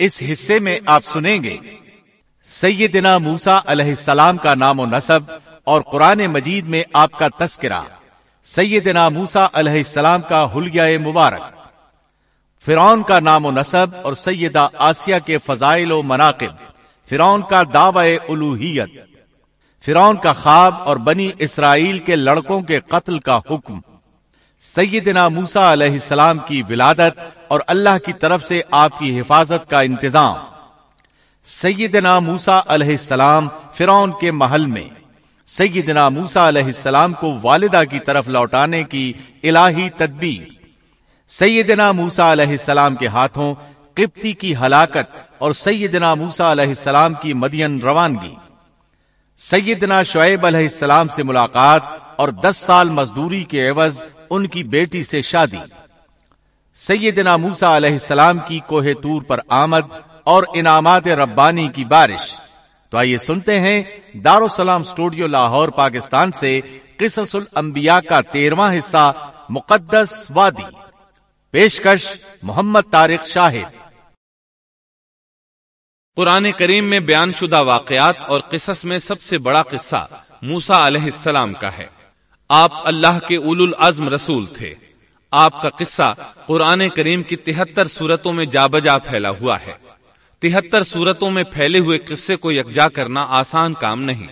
اس حصے میں آپ سنیں گے۔ سیدنا موسا علیہ السلام کا نام و نصب اور قرآن مجید میں آپ کا تذکرہ۔ سیدنا موسا علیہ السلام کا حلیہ مبارک۔ فرعون کا نام و نصب اور سیدہ آسیہ کے فضائل و مناقب۔ فرعون کا دعوی الوحیت فرعون کا خواب اور بنی اسرائیل کے لڑکوں کے قتل کا حکم۔ سیدنا موسا علیہ السلام کی ولادت اور اللہ کی طرف سے آپ کی حفاظت کا انتظام۔ سیدنا موسا علیہ السلام فرعون کے محل میں۔ سیدنا موسا علیہ السلام کو والدہ کی طرف لوٹانے کی الہی تدبیر۔ سیدنا موسا علیہ السلام کے ہاتھوں قبطی کی ہلاکت اور سیدنا موسا علیہ السلام کی مدین روانگی۔ سیدنا شعیب علیہ السلام سے ملاقات اور دس سال مزدوری کے عوض ان کی بیٹی سے شادی۔ سیدنا موسا علیہ السلام کی کوہ تور پر آمد اور انعامات ربانی کی بارش۔ تو آئیے سنتے ہیں دارالسلام اسٹوڈیو لاہور، پاکستان سے قصص الانبیاء کا تیرواں حصہ، مقدس وادی۔ پیشکش محمد طارق شاہد۔ قرآن کریم میں بیان شدہ واقعات اور قصص میں سب سے بڑا قصہ موسا علیہ السلام کا ہے۔ آپ اللہ کے اول العزم رسول تھے۔ آپ کا قصہ قرآن کریم کی تہتر صورتوں میں جا بجا پھیلا ہوا ہے۔ تہتر صورتوں میں پھیلے ہوئے قصے کو یکجا کرنا آسان کام نہیں۔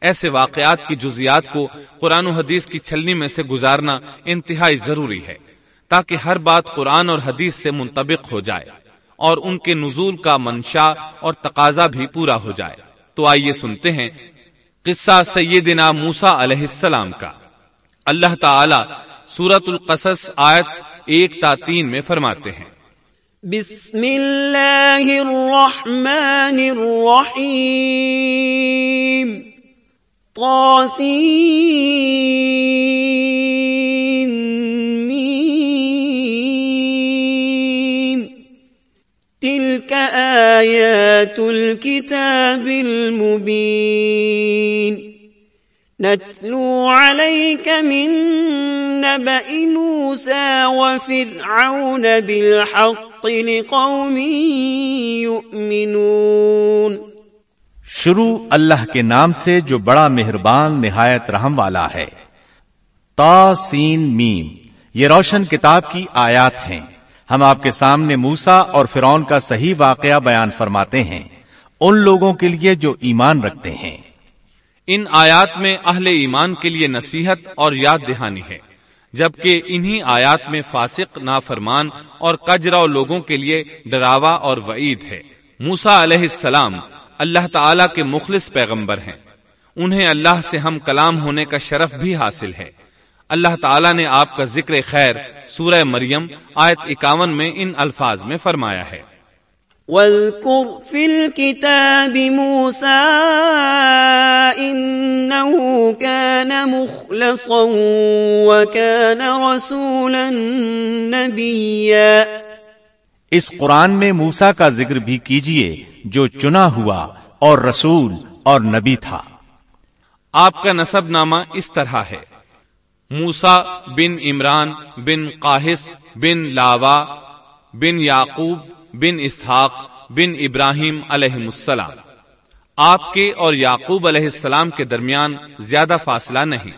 ایسے واقعات کی جزیات کو قرآن و حدیث کی چھلنی میں سے گزارنا انتہائی ضروری ہے، تاکہ ہر بات قرآن اور حدیث سے منطبق ہو جائے اور ان کے نزول کا منشا اور تقاضا بھی پورا ہو جائے۔ تو آئیے سنتے ہیں قصہ سیدنا موسا علیہ السلام کا۔ اللہ تعالی سورت القصص آیت ایک تا تین میں فرماتے ہیں۔ بسم اللہ الرحمن الرحیم۔ تلك آيات الكتاب المبين نتلو عليك من نبأ موسى وفرعون بالحق لقوم يؤمنون. شروع اللہ کے نام سے جو بڑا مہربان نہایت رحم والا ہے۔ تا، سین، میم، یہ روشن کتاب کی آیات ہیں۔ ہم آپ کے سامنے موسا اور فرون کا صحیح واقعہ بیان فرماتے ہیں۔ ان لوگوں کے لیے جو ایمان رکھتے ہیں۔ ان آیات میں اہل ایمان کے لیے نصیحت اور یاد دہانی ہے، جبکہ انہی آیات میں فاسق، نافرمان اور کجرا لوگوں کے لیے ڈراوا اور وعید ہے۔ موسا علیہ السلام اللہ تعالی کے مخلص پیغمبر ہیں۔ انہیں اللہ سے ہم کلام ہونے کا شرف بھی حاصل ہے۔ اللہ تعالیٰ نے آپ کا ذکر خیر، سورہ مریم، آیت اکاون میں ان الفاظ میں فرمایا ہے۔ وَاذْكُرْ فِي الْكِتَابِ مُوسَىٰ إِنَّهُ كَانَ مُخْلَصًا وَكَانَ رَسُولًا نَبِيًّا۔ اس قرآن میں موسا کا ذکر بھی کیجیے جو چنا ہوا اور رسول اور نبی تھا۔ آپ کا نصب نامہ اس طرح ہے۔ موسا بن عمران بن قاہس بن لاوا بن یعقوب بن اسحاق بن ابراہیم علیہ السلام۔ آپ کے اور یعقوب علیہ السلام کے درمیان زیادہ فاصلہ نہیں۔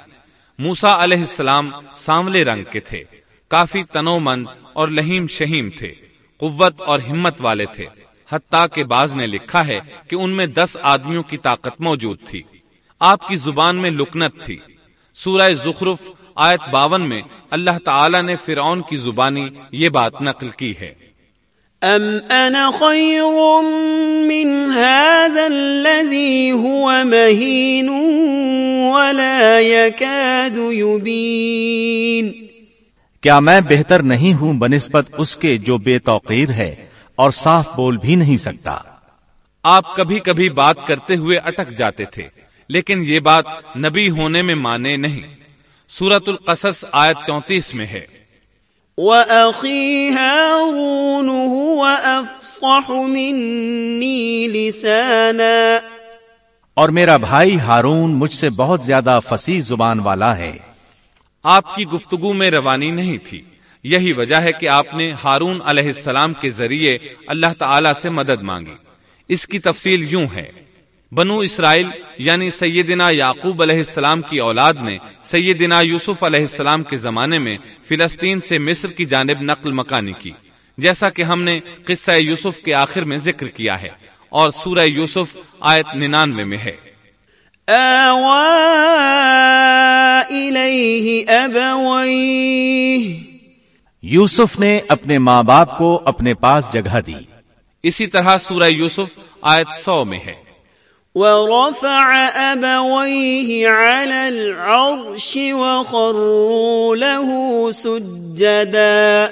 موسا علیہ السلام سانولے رنگ کے تھے، کافی تنو مند اور لہیم شہیم تھے، قوت اور ہمت والے تھے۔ حتیٰ کے باز نے لکھا ہے کہ ان میں دس آدمیوں کی طاقت موجود تھی۔ آپ کی زبان میں لکنت تھی۔ سورہ زخرف آیت باون میں اللہ تعالی نے فرعون کی زبانی یہ بات نقل کی ہے۔ ام انا خیر من هذا الذي هو مهين ولا يكاد يبين کیا میں بہتر نہیں ہوں بنسبت اس کے جو بے توقیر ہے اور صاف بول بھی نہیں سکتا؟ آپ کبھی کبھی بات کرتے ہوئے اٹک جاتے تھے لیکن یہ بات نبی ہونے میں مانے نہیں۔ سورت القصص آیت چونتیس میں ہے۔ وَأَخِي هَارُونُ هُوَ أَفْصَحُ مِنِّي لِسَانًا اور میرا بھائی ہارون مجھ سے بہت زیادہ فصیح زبان والا ہے۔ آپ کی گفتگو میں روانی نہیں تھی۔ یہی وجہ ہے کہ آپ نے ہارون علیہ السلام کے ذریعے اللہ تعالی سے مدد مانگی۔ اس کی تفصیل یوں ہے۔ بنو اسرائیل یعنی سیدنا یعقوب علیہ السلام کی اولاد نے سیدنا یوسف علیہ السلام کے زمانے میں فلسطین سے مصر کی جانب نقل مکانی کی جیسا کہ ہم نے قصہ یوسف کے آخر میں ذکر کیا ہے اور سورہ یوسف آیت ننانوے میں ہے۔ یوسف نے اپنے ماں باپ کو اپنے پاس جگہ دی۔ اسی طرح سورہ یوسف آیت سو میں ہے۔ ورفع أبويه على العرش وخروا له سجدا.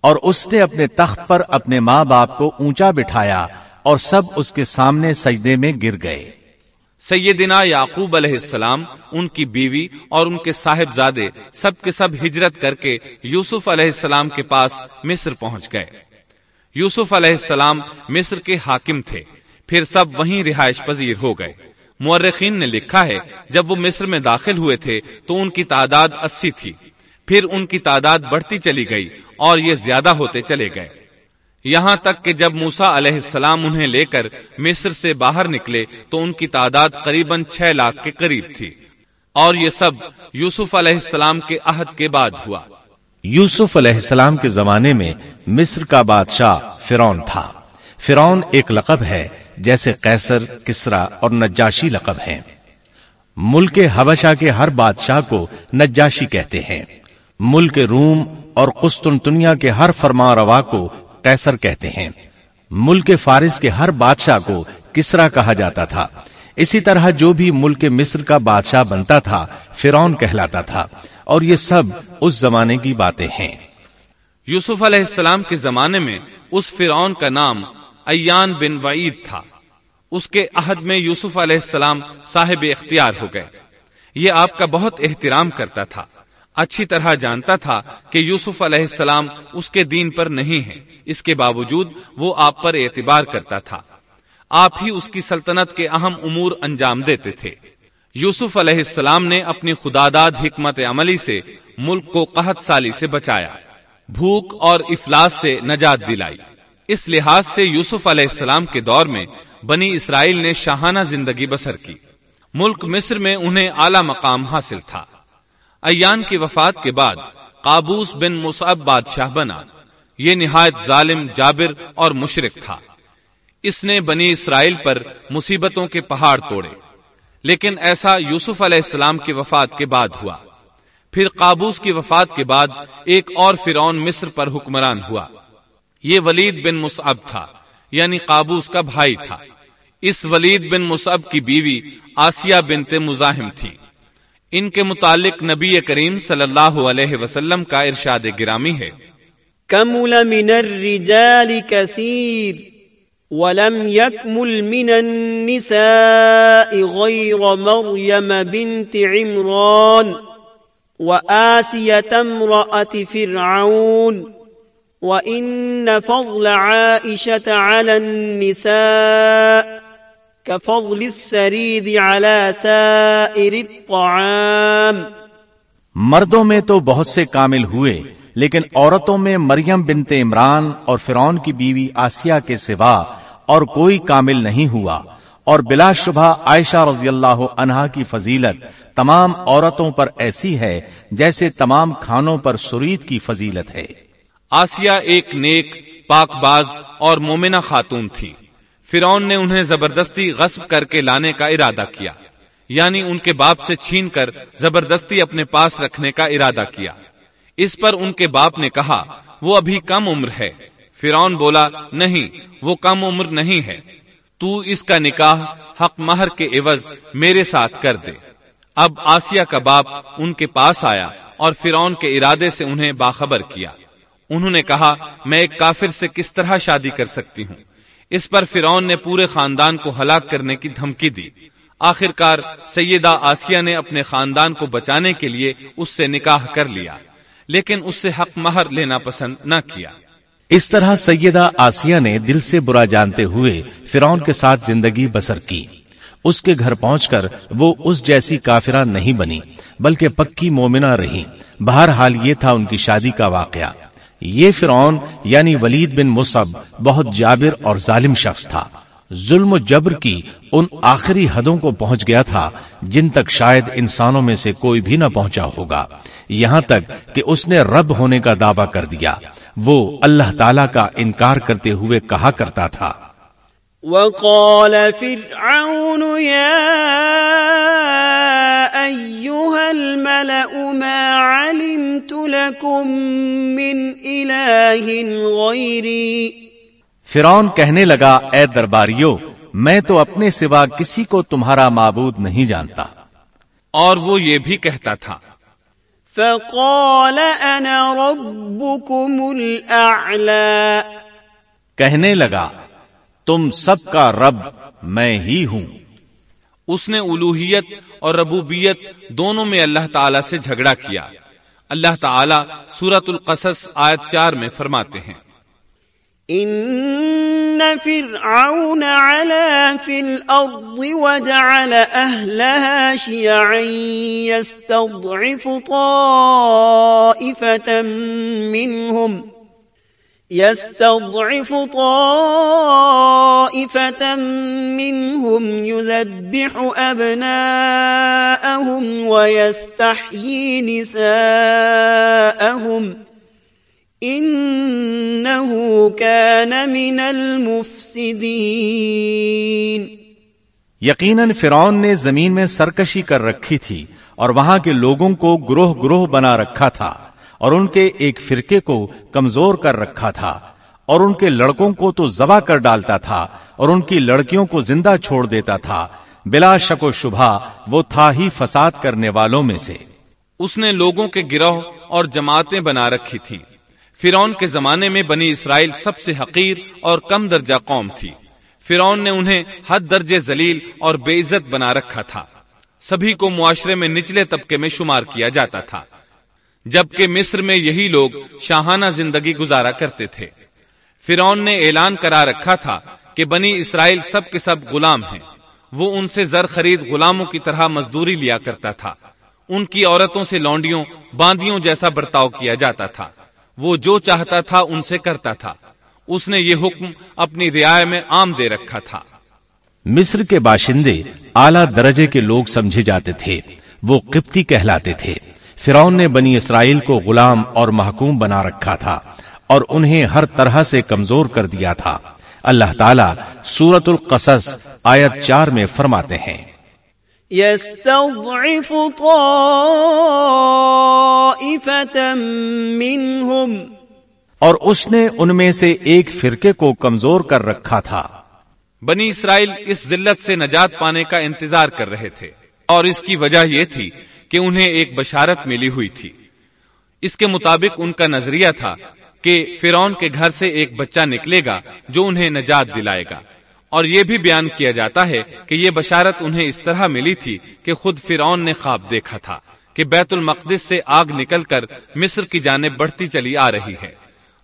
اور اس نے اپنے تخت پر اپنے ماں باپ کو اونچا بٹھایا اور سب اس کے سامنے سجدے میں گر گئے۔ سیدنا یعقوب علیہ السلام ان کی بیوی اور ان کے صاحب زادے سب کے سب ہجرت کر کے یوسف علیہ السلام کے پاس مصر پہنچ گئے۔ یوسف علیہ السلام مصر کے حاکم تھے۔ پھر سب وہیں رہائش پذیر ہو گئے۔ مورخین نے لکھا ہے، جب وہ مصر میں داخل ہوئے تھے، تو ان کی تعداد اسی تھی۔ پھر ان کی تعداد بڑھتی چلی گئی اور یہ زیادہ ہوتے چلے گئے۔ یہاں تک کہ جب موسا علیہ السلام انہیں لے کر مصر سے باہر نکلے، تو ان کی تعداد قریب چھ لاکھ کے قریب تھی۔ اور یہ سب یوسف علیہ السلام کے عہد کے بعد ہوا۔ یوسف علیہ السلام کے زمانے میں مصر کا بادشاہ فرون تھا۔ فرون ایک لقب ہے۔ جیسے قیصر، کسرا اور نجاشی لقب ہیں۔ ملک حبشہ کے ہر بادشاہ کو نجاشی کہتے ہیں۔ ملک روم اور قسطنطنیہ کے ہر فرما روا کو قیصر کہتے ہیں۔ ملک فارس کے ہر بادشاہ کو کسرا کہا جاتا تھا۔ اسی طرح جو بھی ملک مصر کا بادشاہ بنتا تھا فرون کہلاتا تھا۔ اور یہ سب اس زمانے کی باتیں ہیں۔ یوسف علیہ السلام کے زمانے میں اس فرعون کا نام ایان بن وعید تھا۔ اس کے عہد میں یوسف علیہ السلام صاحب اختیار ہو گئے۔ یہ آپ کا بہت احترام کرتا تھا۔ اچھی طرح جانتا تھا کہ یوسف علیہ السلام اس کے دین پر نہیں ہے اس کے باوجود وہ آپ پر اعتبار کرتا تھا۔ آپ ہی اس کی سلطنت کے اہم امور انجام دیتے تھے۔ یوسف علیہ السلام نے اپنی خداداد حکمت عملی سے ملک کو قحط سالی سے بچایا۔ بھوک اور افلاس سے نجات دلائی۔ اس لحاظ سے یوسف علیہ السلام کے دور میں بنی اسرائیل نے شاہانہ زندگی بسر کی۔ ملک مصر میں انہیں اعلی مقام حاصل تھا۔ ایان کی وفات کے بعد قابوس بن مصعب بادشاہ بنا۔ یہ نہایت ظالم، جابر اور مشرق تھا۔ اس نے بنی اسرائیل پر مصیبتوں کے پہاڑ توڑے۔ لیکن ایسا یوسف علیہ السلام کی وفات کے بعد ہوا۔ پھر قابوس کی وفات کے بعد ایک اور فرعون مصر پر حکمران ہوا۔ یہ ولید بن مصعب تھا یعنی قابوس کا بھائی تھا۔ اس ولید بن مصعب کی بیوی آسیہ بنت مزاحم تھی۔ ان کے متعلق نبی کریم صلی اللہ علیہ وسلم کا ارشاد گرامی ہے۔ كمل من الرجال كثير ولم يكمل من النساء غير مريم بنت عمران وآسية امرأة فرعون۔ وَإِنَّ فَضْلَ عَائِشَةَ عَلَى النِّسَاءِ كَفَضْلِ السَّرِيدِ عَلَى سَائِرِ الطَّعَامِ مردوں میں تو بہت سے کامل ہوئے، لیکن عورتوں میں مریم بنت عمران اور فرعون کی بیوی آسیہ کے سوا اور کوئی کامل نہیں ہوا۔ اور بلا شبہ عائشہ رضی اللہ عنہا کی فضیلت تمام عورتوں پر ایسی ہے جیسے تمام کھانوں پر سرید کی فضیلت ہے۔ آسیہ ایک نیک، پاک باز اور مومنہ خاتون تھی فرون نے انہیں زبردستی غصب کر کے لانے کا ارادہ کیا یعنی ان کے باپ سے چھین کر زبردستی اپنے پاس رکھنے کا ارادہ کیا۔ اس پر ان کے باپ نے کہا، وہ ابھی کم عمر ہے۔ فرون بولا، نہیں، وہ کم عمر نہیں ہے۔ تو اس کا نکاح حق مہر کے عوض میرے ساتھ کر دے۔ اب آسیہ کا باپ ان کے پاس آیا اور فرون کے ارادے سے انہیں باخبر کیا۔ انہوں نے کہا، میں ایک کافر سے کس طرح شادی کر سکتی ہوں؟ اس پر فرعون نے پورے خاندان کو ہلاک کرنے کی دھمکی دی۔ آخر کار سیدہ آسیہ نے اپنے خاندان کو بچانے کے لیے اس سے نکاح کر لیا، لیکن اس سے حق مہر لینا پسند نہ کیا۔ اس طرح سیدہ آسیہ نے دل سے برا جانتے ہوئے فرعون کے ساتھ زندگی بسر کی۔ اس کے گھر پہنچ کر وہ اس جیسی کافرہ نہیں بنی، بلکہ پکی مومنہ رہی بہرحال یہ تھا ان کی شادی کا واقعہ۔ یہ فرعون یعنی ولید بن مصب بہت جابر اور ظالم شخص تھا۔ ظلم و جبر کی ان آخری حدوں کو پہنچ گیا تھا جن تک شاید انسانوں میں سے کوئی بھی نہ پہنچا ہوگا۔ یہاں تک کہ اس نے رب ہونے کا دعویٰ کر دیا۔ وہ اللہ تعالی کا انکار کرتے ہوئے کہا کرتا تھا۔ وقال فرعون يا لكم من إله غيري۔ فرعون کہنے لگا اے درباریو میں تو اپنے سوا کسی کو تمہارا معبود نہیں جانتا۔ اور وہ یہ بھی کہتا تھا فقال انا ربكم الاعلى کہنے لگا تم سب کا رب میں ہی ہوں۔ اس نے الوحیت اور ربوبیت دونوں میں اللہ تعالی سے جھگڑا کیا۔ اللہ تعالی سورت القصص آیت چار میں فرماتے ہیں۔ ان فرعون علا في الارض وجعل اهلها شيعا يستضعف طائفة منهم يستضعف طائفة منهم، يذبح أبناءهم ويستحيي نساءهم. إنه كان من المفسدين. یقیناً فرعون نے زمین میں سرکشی کر رکھی تھی اور وہاں کے لوگوں کو گروہ گروہ بنا رکھا تھا۔ اور ان کے ایک فرقے کو کمزور کر رکھا تھا، اور ان کے لڑکوں کو تو زبا کر ڈالتا تھا، اور ان کی لڑکیوں کو زندہ چھوڑ دیتا تھا۔ بلا شک و شبہ وہ تھا ہی فساد کرنے والوں میں سے۔ اس نے لوگوں کے گروہ اور جماعتیں بنا رکھی تھی فرون کے زمانے میں بنی اسرائیل سب سے حقیر اور کم درجہ قوم تھی۔ فرون نے انہیں حد درجے ذلیل اور بے عزت بنا رکھا تھا۔ سبھی کو معاشرے میں نچلے طبقے میں شمار کیا جاتا تھا۔ جبکہ مصر میں یہی لوگ شاہانہ زندگی گزارا کرتے تھے۔ فرون نے اعلان کرا رکھا تھا کہ بنی اسرائیل سب کے سب غلام ہیں۔ وہ ان سے زر خرید غلاموں کی طرح مزدوری لیا کرتا تھا۔ ان کی عورتوں سے لونڈیوں، باندیوں جیسا برتاؤ کیا جاتا تھا۔ وہ جو چاہتا تھا ان سے کرتا تھا۔ اس نے یہ حکم اپنی رعایت میں عام دے رکھا تھا۔ مصر کے باشندے اعلی درجے کے لوگ سمجھے جاتے تھے۔ وہ قبطی کہلاتے تھے۔ فرعون نے بنی اسرائیل کو غلام اور محکوم بنا رکھا تھا اور انہیں ہر طرح سے کمزور کر دیا تھا۔ اللہ تعالیٰ سورت القصص آیت چار میں فرماتے ہیں۔ يستضعف اور اس نے ان میں سے ایک فرقے کو کمزور کر رکھا تھا۔ بنی اسرائیل اس ذلت سے نجات پانے کا انتظار کر رہے تھے اور اس کی وجہ یہ تھی کہ انہیں ایک بشارت ملی ہوئی تھی۔ اس کے مطابق ان کا نظریہ تھا کہ فرون کے گھر سے ایک بچہ نکلے گا جو انہیں نجات دلائے گا۔ اور یہ بھی بیان کیا جاتا ہے کہ یہ بشارت انہیں اس طرح ملی تھی کہ خود فرعون نے خواب دیکھا تھا کہ بیت المقدس سے آگ نکل کر مصر کی جانب بڑھتی چلی آ رہی ہے۔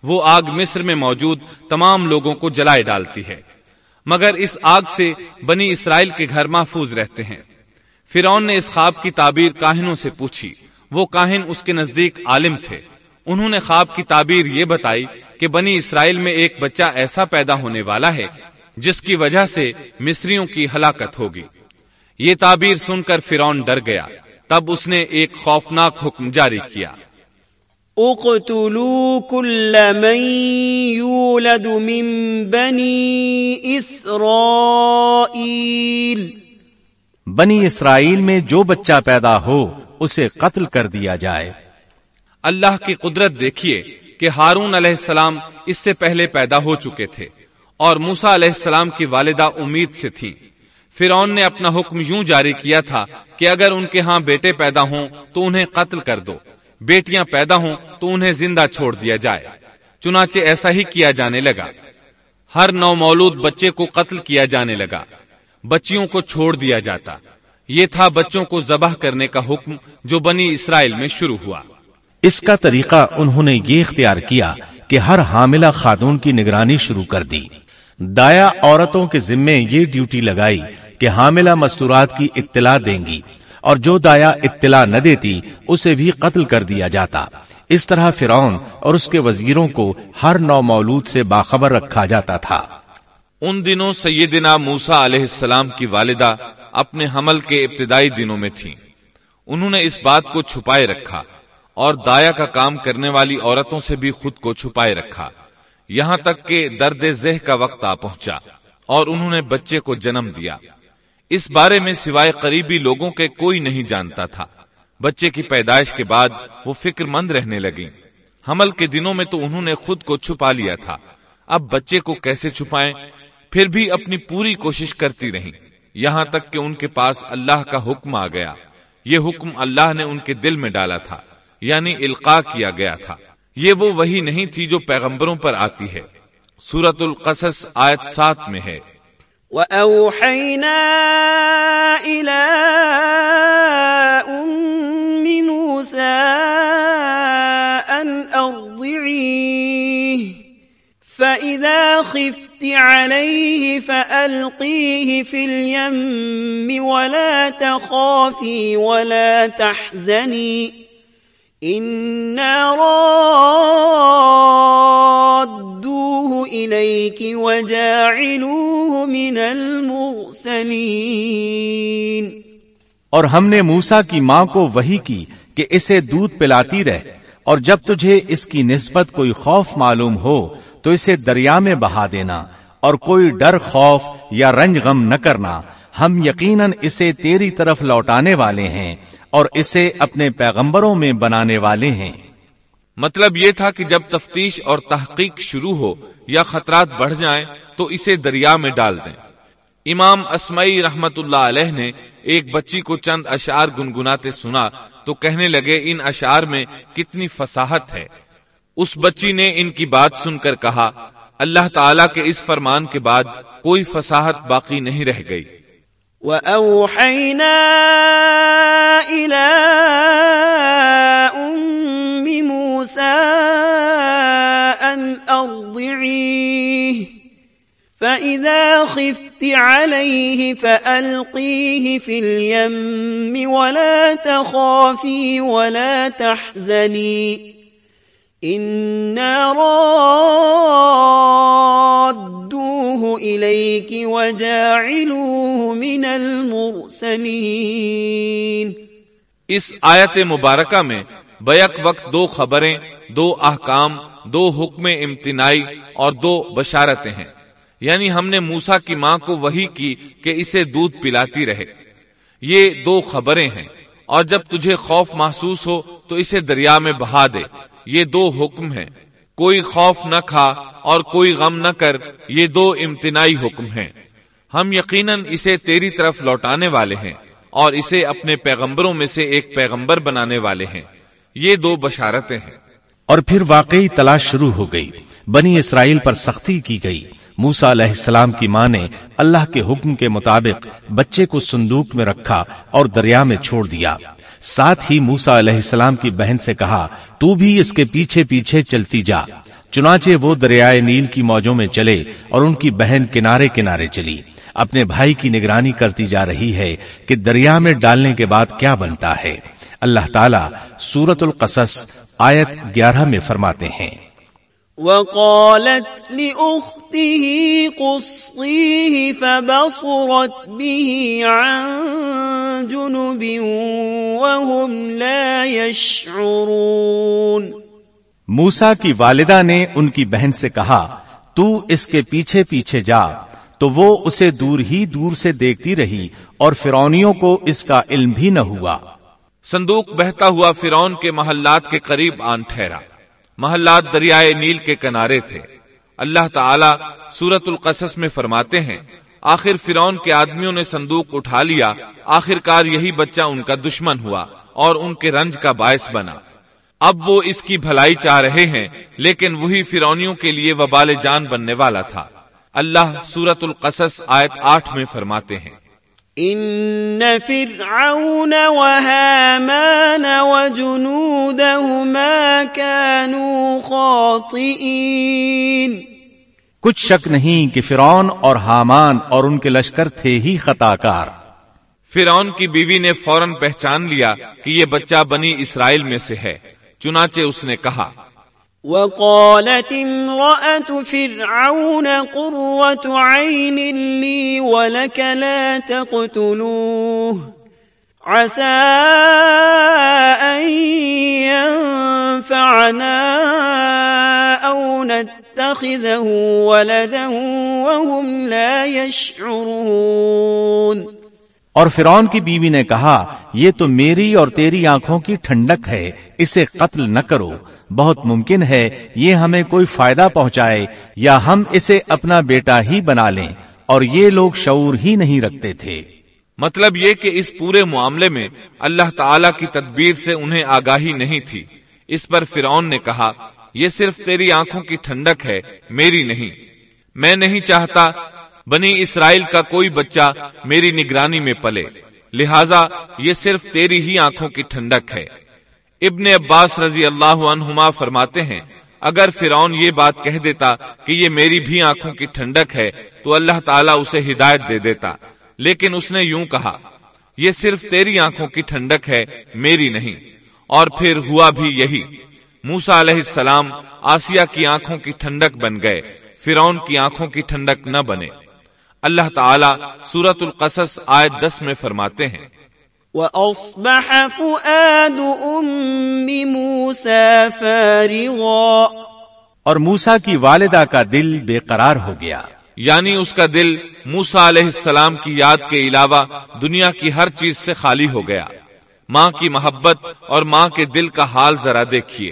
وہ آگ مصر میں موجود تمام لوگوں کو جلائے ڈالتی ہے۔ مگر اس آگ سے بنی اسرائیل کے گھر محفوظ رہتے ہیں۔ فرون نے اس خواب کی تعبیر کاہنوں سے پوچھی۔ وہ کاہن اس کے نزدیک عالم تھے۔ انہوں نے خواب کی تعبیر یہ بتائی کہ بنی اسرائیل میں ایک بچہ ایسا پیدا ہونے والا ہے جس کی وجہ سے مصریوں کی ہلاکت ہوگی۔ یہ تعبیر سن کر فرون ڈر گیا۔ تب اس نے ایک خوفناک حکم جاری کیا۔ اقتلوا كل من يولد من بني بنی اسرائیل میں جو بچہ پیدا ہو، اسے قتل کر دیا جائے۔ اللہ کی قدرت دیکھیے کہ ہارون علیہ السلام اس سے پہلے پیدا ہو چکے تھے اور موسا علیہ السلام کی والدہ امید سے تھی فرعون نے اپنا حکم یوں جاری کیا تھا کہ اگر ان کے ہاں بیٹے پیدا ہوں تو انہیں قتل کر دو، بیٹیاں پیدا ہوں تو انہیں زندہ چھوڑ دیا جائے۔ چنانچہ ایسا ہی کیا جانے لگا۔ ہر نو مولود بچے کو قتل کیا جانے لگا۔ بچیوں کو چھوڑ دیا جاتا۔ یہ تھا بچوں کو ذبح کرنے کا حکم جو بنی اسرائیل میں شروع ہوا۔ اس کا طریقہ انہوں نے یہ اختیار کیا کہ ہر حاملہ خاتون کی نگرانی شروع کر دی۔ دایا عورتوں کے ذمے یہ ڈیوٹی لگائی کہ حاملہ مستورات کی اطلاع دیں گی اور جو دایا اطلاع نہ دیتی، اسے بھی قتل کر دیا جاتا۔ اس طرح فرعون اور اس کے وزیروں کو ہر نو مولود سے باخبر رکھا جاتا تھا۔ ان دنوں سیدنا موسا علیہ السلام کی والدہ اپنے حمل کے ابتدائی دنوں میں تھی انہوں نے اس بات کو چھپائے رکھا اور دایا کا کام کرنے والی عورتوں سے بھی خود کو چھپائے رکھا۔ یہاں تک کہ درد ذہ کا وقت آ پہنچا اور انہوں نے بچے کو جنم دیا۔ اس بارے میں سوائے قریبی لوگوں کے کوئی نہیں جانتا تھا۔ بچے کی پیدائش کے بعد وہ فکر مند رہنے لگی حمل کے دنوں میں تو انہوں نے خود کو چھپا لیا تھا۔ اب بچے کو کیسے چھپائیں؟ پھر بھی اپنی پوری کوشش کرتی رہی یہاں تک کہ ان کے پاس اللہ کا حکم آ گیا۔ یہ حکم اللہ نے ان کے دل میں ڈالا تھا یعنی القاع کیا گیا تھا۔ یہ وہ وہی نہیں تھی جو پیغمبروں پر آتی ہے۔ سورت القصص آیت سات میں ہے۔ وأوحينا إلى فإذا خفت عليه فألقيه في اليم ولا تخافي ولا تحزني إنا راد اور ہم نے موسا کی ماں کو وہی کی کہ اسے دودھ پلاتی رہ اور جب تجھے اس کی نسبت کوئی خوف معلوم ہو تو اسے دریا میں بہا دینا اور کوئی ڈر، خوف یا رنج غم نہ کرنا۔ ہم یقیناً اسے تیری طرف لوٹانے والے ہیں اور اسے اپنے پیغمبروں میں بنانے والے ہیں۔ مطلب یہ تھا کہ جب تفتیش اور تحقیق شروع ہو یا خطرات بڑھ جائیں تو اسے دریا میں ڈال دیں۔ امام اسمعی رحمت اللہ علیہ نے ایک بچی کو چند اشعار گنگناتے سنا تو کہنے لگے، ان اشعار میں کتنی فساحت ہے۔ اس بچی نے ان کی بات سن کر کہا، اللہ تعالی کے اس فرمان کے بعد کوئی فساحت باقی نہیں رہ گئی۔ وَأَوْحَيْنَا إِلَىٰ أن أرضعيه، فإذا خفت عليه فألقيه في اليم ولا تخافي ولا تحزني۔ إنا إليك وجاعلوه من المرسلين اس آیت مبارکہ میں بیک وقت دو خبریں، دو احکام، دو حکم امتنائی اور دو بشارتیں ہیں۔ یعنی ہم نے موسا کی ماں کو وہی کی کہ اسے دودھ پلاتی رہے۔ یہ دو خبریں ہیں۔ اور جب تجھے خوف محسوس ہو تو اسے دریا میں بہا دے۔ یہ دو حکم ہیں۔ کوئی خوف نہ کھا اور کوئی غم نہ کر، یہ دو امتنائی حکم ہیں۔ ہم یقیناً اسے تیری طرف لوٹانے والے ہیں اور اسے اپنے پیغمبروں میں سے ایک پیغمبر بنانے والے ہیں۔ یہ دو بشارتیں ہیں۔ اور پھر واقعی تلاش شروع ہو گئی۔ بنی اسرائیل پر سختی کی گئی۔ موسا علیہ السلام کی ماں نے اللہ کے حکم کے مطابق بچے کو صندوق میں رکھا اور دریا میں چھوڑ دیا۔ ساتھ ہی موسا علیہ السلام کی بہن سے کہا، تو بھی اس کے پیچھے پیچھے چلتی جا۔ چنانچہ وہ دریائے نیل کی موجوں میں چلے اور ان کی بہن کنارے کنارے چلی۔ اپنے بھائی کی نگرانی کرتی جا رہی ہے کہ دریا میں ڈالنے کے بعد کیا بنتا ہے۔ اللہ تعالیٰ سورت القصص آیت گیارہ میں فرماتے ہیں۔ وقالت لأخته قصيه فبصرت به عن جنب وهم لا يشعرون موسا کی والدہ نے ان کی بہن سے کہا تو اس کے پیچھے پیچھے جا تو وہ اسے دور ہی دور سے دیکھتی رہی اور فرونیوں کو اس کا علم بھی نہ ہوا۔ صندوق بہتا ہوا فرون کے محلات کے قریب آن ٹھہرا۔ محلات دریائے نیل کے کنارے تھے۔ اللہ تعالی سورت القصص میں فرماتے ہیں، آخر فرون کے آدمیوں نے صندوق اٹھا لیا آخر کار یہی بچہ ان کا دشمن ہوا اور ان کے رنج کا باعث بنا۔ اب وہ اس کی بھلائی چاہ رہے ہیں، لیکن وہی فرونیوں کے لیے وبال جان بننے والا تھا۔ اللہ سورت القصص آیت آٹھ میں فرماتے ہیں۔ ان فرعون وهامان وجنودهما كانوا خاطئين کچھ شک نہیں کہ فرعون اور حامان اور ان کے لشکر تھے ہی خطا کار فرعون کی بیوی نے فوراً پہچان لیا کہ یہ بچہ بنی اسرائیل میں سے ہے چنانچہ اس نے کہا وقالت امرأة فرعون قرة عين لي ولك لا تقتلوه. عسى أن ينفعنا أو نتخذه ولدا وهم لا يشعرون. اور فرعون کی بیوی نے کہا، یہ تو میری اور تیری آنکھوں کی ٹھنڈک ہے، اسے قتل نہ کرو۔ بہت ممکن ہے یہ ہمیں کوئی فائدہ پہنچائے یا ہم اسے اپنا بیٹا ہی بنا لیں، اور یہ لوگ شعور ہی نہیں رکھتے تھے۔ مطلب یہ کہ اس پورے معاملے میں اللہ تعالی کی تدبیر سے انہیں آگاہی نہیں تھی۔ اس پر فرعون نے کہا، یہ صرف تیری آنکھوں کی ٹھنڈک ہے، میری نہیں۔ میں نہیں چاہتا بنی اسرائیل کا کوئی بچہ میری نگرانی میں پلے، لہذا یہ صرف تیری ہی آنکھوں کی ٹھنڈک ہے۔ ابن عباس رضی اللہ عنہما فرماتے ہیں، اگر فرعون یہ بات کہہ دیتا کہ یہ میری بھی آنکھوں کی ٹھنڈک ہے، تو اللہ تعالیٰ اسے ہدایت دے دیتا۔ لیکن اس نے یوں کہا، یہ صرف تیری آنکھوں کی ٹھنڈک ہے، میری نہیں۔ اور پھر ہوا بھی یہی۔ موسا علیہ السلام آسیہ کی آنکھوں کی ٹھنڈک بن گئے، فرعون کی آنکھوں کی ٹھنڈک نہ بنے۔ اللہ تعالیٰ سورت القصص آیت دس میں فرماتے ہیں۔ وَأَصْبَحَ فُؤَادُ أُمِّ مُوسَى فَارِغًا اور موسا کی والدہ کا دل بے قرار ہو گیا۔ یعنی اس کا دل موسا علیہ السلام کی یاد کے علاوہ دنیا کی ہر چیز سے خالی ہو گیا۔ ماں کی محبت اور ماں کے دل کا حال ذرا دیکھیے۔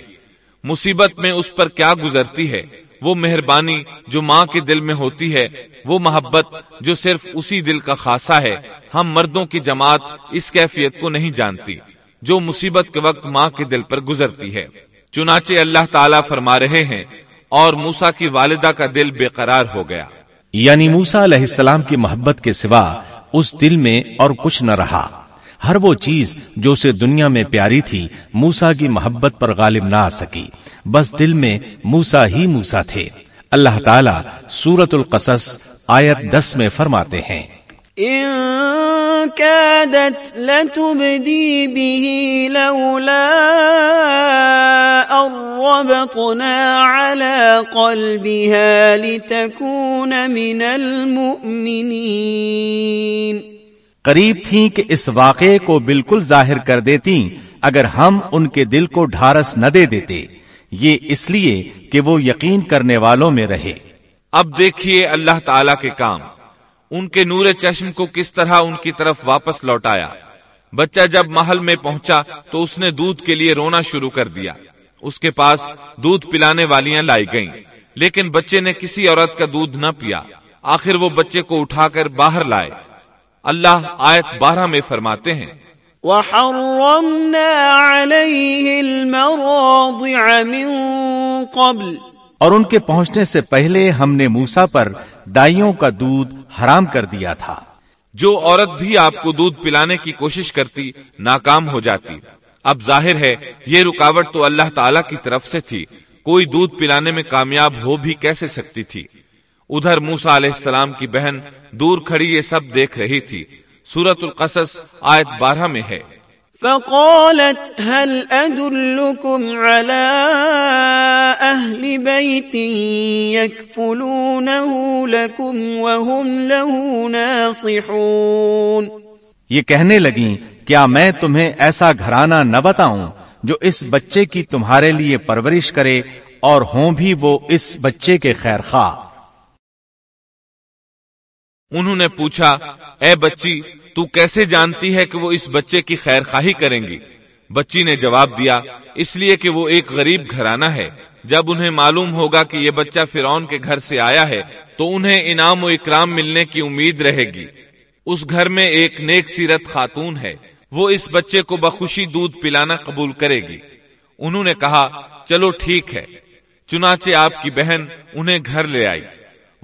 مصیبت میں اس پر کیا گزرتی ہے؟ وہ مہربانی جو ماں کے دل میں ہوتی ہے، وہ محبت جو صرف اسی دل کا خاصا ہے۔ ہم مردوں کی جماعت اس کیفیت کو نہیں جانتی، جو مصیبت کے وقت ماں کے دل پر گزرتی ہے۔ چنانچہ اللہ تعالیٰ فرما رہے ہیں، اور موسا کی والدہ کا دل بے قرار ہو گیا۔ یعنی موسا علیہ السلام کی محبت کے سوا اس دل میں اور کچھ نہ رہا۔ ہر وہ چیز جو اسے دنیا میں پیاری تھی موسا کی محبت پر غالب نہ آ سکی۔ بس دل میں موسا ہی موسا تھے۔ اللہ تعالیٰ سورت القصص آیت دس میں فرماتے ہیں۔ إن كادت لتبدي به لولا أربطنا على قلبها لتكون من المؤمنين۔ قریب تھیں کہ اس واقعے کو بالکل ظاہر کر دیتی اگر ہم ان کے دل کو ڈھارس نہ دے دیتے۔ یہ اس لیے کہ وہ یقین کرنے والوں میں رہے۔ اب دیکھیے اللہ تعالی کے کام۔ ان کے نور چشم کو کس طرح ان کی طرف واپس لوٹایا۔ بچہ جب محل میں پہنچا تو اس نے دودھ کے لیے رونا شروع کر دیا۔ اس کے پاس دودھ پلانے والیاں لائی گئیں، لیکن بچے نے کسی عورت کا دودھ نہ پیا۔ آخر وہ بچے کو اٹھا کر باہر لائے۔ اللہ آیت بارہ میں فرماتے ہیں۔ وحرمنا عليه المراضع من قبل۔ اور ان کے پہنچنے سے پہلے ہم نے موسا پر دائیوں کا دودھ حرام کر دیا تھا۔ جو عورت بھی آپ کو دودھ پلانے کی کوشش کرتی ناکام ہو جاتی۔ اب ظاہر ہے یہ رکاوٹ تو اللہ تعالی کی طرف سے تھی۔ کوئی دودھ پلانے میں کامیاب ہو بھی کیسے سکتی تھی؟ ادھر موسا علیہ السلام کی بہن دور کھڑی یہ سب دیکھ رہی تھی۔ سورت القصص آیت بارہ میں ہے۔ فقالت هل أدلكم على أهل بيت يكفلونه لكم وهم له ناصحون؟ یہ کہنے لگیں کیا میں تمہیں ایسا گھرانہ نہ بتاؤں جو اس بچے کی تمہارے لیے پرورش کرے اور ہوں بھی وہ اس بچے کے خیر خواہ؟ انہوں نے پوچھا، اے بچی، تو کیسے جانتی ہے کہ وہ اس بچے کی خیر خواہی کریں گی؟ بچی نے جواب دیا، اس لیے کہ وہ ایک غریب گھرانہ ہے۔ جب انہیں معلوم ہوگا کہ یہ بچہ فرعون کے گھر سے آیا ہے، تو انہیں انعام و اکرام ملنے کی امید رہے گی۔ اس گھر میں ایک نیک سیرت خاتون ہے۔ وہ اس بچے کو بخوشی دودھ پلانا قبول کرے گی۔ انہوں نے کہا، چلو ٹھیک ہے۔ چنانچہ آپ کی بہن انہیں گھر لے آئی۔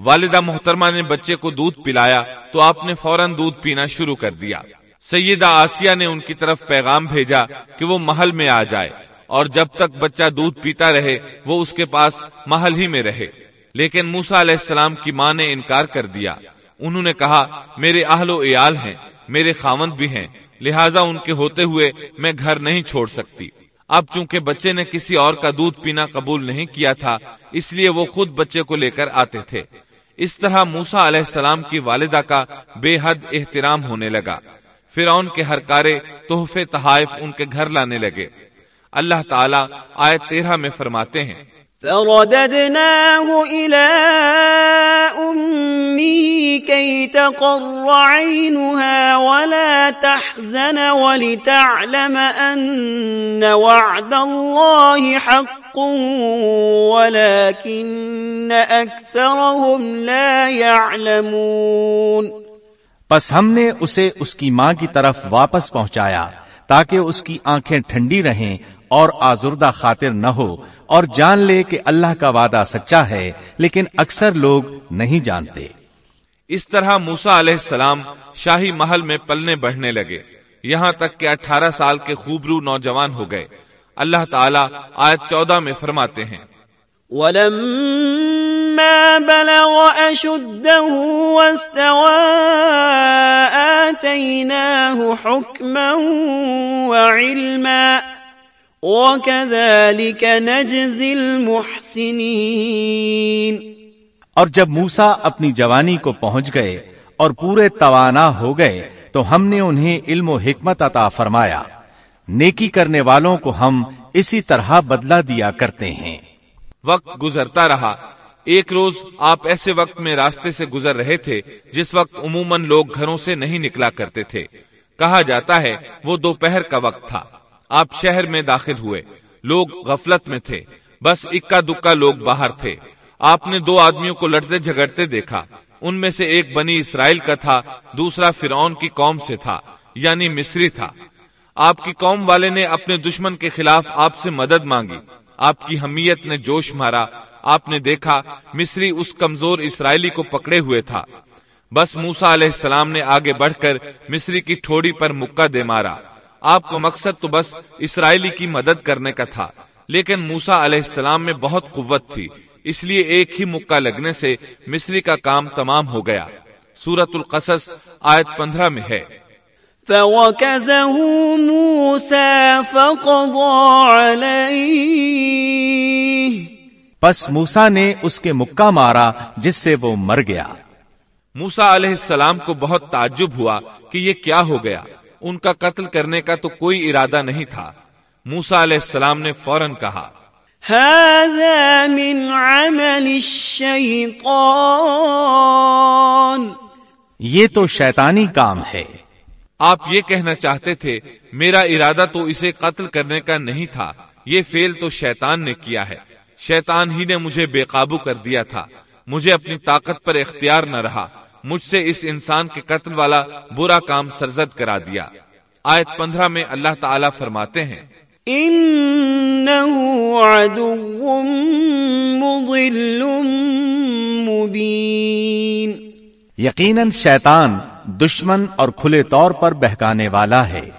والدہ محترمہ نے بچے کو دودھ پلایا تو آپ نے فوراً دودھ پینا شروع کر دیا۔ سیدہ آسیہ نے ان کی طرف پیغام بھیجا کہ وہ محل میں آ جائے اور جب تک بچہ دودھ پیتا رہے وہ اس کے پاس محل ہی میں رہے۔ لیکن موسا علیہ السلام کی ماں نے انکار کر دیا۔ انہوں نے کہا، میرے اہل و عیال ہیں، میرے خاوند بھی ہیں، لہٰذا ان کے ہوتے ہوئے میں گھر نہیں چھوڑ سکتی۔ اب چونکہ بچے نے کسی اور کا دودھ پینا قبول نہیں کیا تھا، اس لیے وہ خود بچے کو لے کر آتے تھے۔ اس طرح موسا علیہ السلام کی والدہ کا بے حد احترام ہونے لگا۔ فرعون کے ہر کارے تحفے تحائف ان کے گھر لانے لگے۔ اللہ تعالیٰ آئے تیرہ میں فرماتے ہیں فرددناه إلى أمه كي تقر عينها ولا تحزن ولتعلم أن وعد الله حق ولكن أكثرهم لا يعلمون۔ پس ہم نے اسے اس کی ماں کی طرف واپس پہنچایا تاکہ اس کی آنکھیں ٹھنڈی رہیں اور آزردہ خاطر نہ ہو اور جان لے کہ اللہ کا وعدہ سچا ہے لیکن اکثر لوگ نہیں جانتے۔ اس طرح موسا علیہ السلام شاہی محل میں پلنے بڑھنے لگے۔ یہاں تک کہ اٹھارہ سال کے خوبرو نوجوان ہو گئے۔ اللہ تعالیٰ آیت چودہ میں فرماتے ہیں۔ وَكَذَلِكَ نَجْزِي الْمُحْسِنِينَ۔ اور جب موسا اپنی جوانی کو پہنچ گئے اور پورے توانا ہو گئے تو ہم نے انہیں علم و حکمت عطا فرمایا۔ نیکی کرنے والوں کو ہم اسی طرح بدلہ دیا کرتے ہیں۔ وقت گزرتا رہا۔ ایک روز آپ ایسے وقت میں راستے سے گزر رہے تھے جس وقت عموماً لوگ گھروں سے نہیں نکلا کرتے تھے۔ کہا جاتا ہے وہ دوپہر کا وقت تھا۔ آپ شہر میں داخل ہوئے۔ لوگ غفلت میں تھے۔ بس اکا دکا لوگ باہر تھے۔ آپ نے دو آدمیوں کو لڑتے جھگڑتے دیکھا۔ ان میں سے ایک بنی اسرائیل کا تھا، دوسرا فرعون کی قوم سے تھا یعنی مصری تھا۔ آپ کی قوم والے نے اپنے دشمن کے خلاف آپ سے مدد مانگی۔ آپ کی حمیت نے جوش مارا۔ آپ نے دیکھا، مصری اس کمزور اسرائیلی کو پکڑے ہوئے تھا۔ بس موسا علیہ السلام نے آگے بڑھ کر مصری کی ٹھوڑی پر مکہ دے مارا۔ آپ کا مقصد تو بس اسرائیلی کی مدد کرنے کا تھا لیکن موسا علیہ السلام میں بہت قوت تھی اس لیے ایک ہی مکہ لگنے سے مصری کا کام تمام ہو گیا۔ سورت القصص آیت پندرہ میں ہے۔ پس موسا نے اس کے مکہ مارا جس سے وہ مر گیا۔ موسا علیہ السلام کو بہت تعجب ہوا کہ یہ کیا ہو گیا۔ ان کا قتل کرنے کا تو کوئی ارادہ نہیں تھا۔ موسا علیہ السلام نے فوراً کہا هذا من عمل الشیطان. یہ تو شیطانی کام ہے۔ آپ یہ کہنا چاہتے تھے میرا ارادہ تو اسے قتل کرنے کا نہیں تھا یہ فیل تو شیطان نے کیا ہے۔ شیطان ہی نے مجھے بے قابو کر دیا تھا مجھے اپنی طاقت پر اختیار نہ رہا۔ مجھ سے اس انسان کے قتل والا برا کام سرزد کرا دیا۔ آیت پندرہ میں اللہ تعالیٰ فرماتے ہیں۔ عدو مضل مبین۔ یقیناً شیطان دشمن اور کھلے طور پر بہکانے والا ہے۔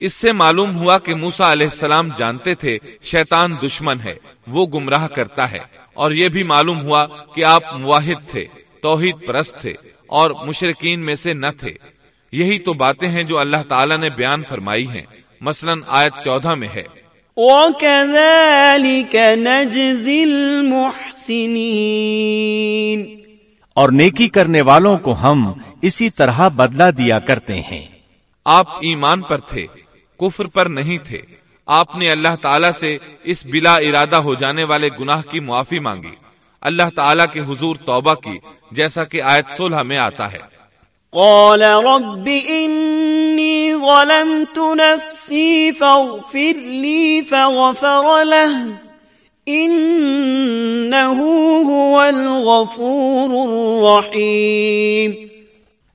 اس سے معلوم ہوا کہ موسا علیہ السلام جانتے تھے شیطان دشمن ہے وہ گمراہ کرتا ہے۔ اور یہ بھی معلوم ہوا کہ آپ مواحد تھے۔ توحید پرست تھے اور مشرقین میں سے نہ تھے۔ یہی تو باتیں ہیں جو اللہ تعالیٰ نے بیان فرمائی ہیں۔ مثلا آیت چودہ میں ہے۔ وَكَذَلِكَ نَجْزِي الْمُحْسِنِينَ۔ اور نیکی کرنے والوں کو ہم اسی طرح بدلہ دیا کرتے ہیں۔ آپ ایمان پر تھے کفر پر نہیں تھے۔ آپ نے اللہ تعالیٰ سے اس بلا ارادہ ہو جانے والے گناہ کی معافی مانگی۔ اللہ تعالیٰ کے حضور توبہ کی جیسا کہ آیت سولہ میں آتا ہے۔ قال رب انی ظلمت نفسی فاغفر لی فغفر له انہو هو الغفور الرحیم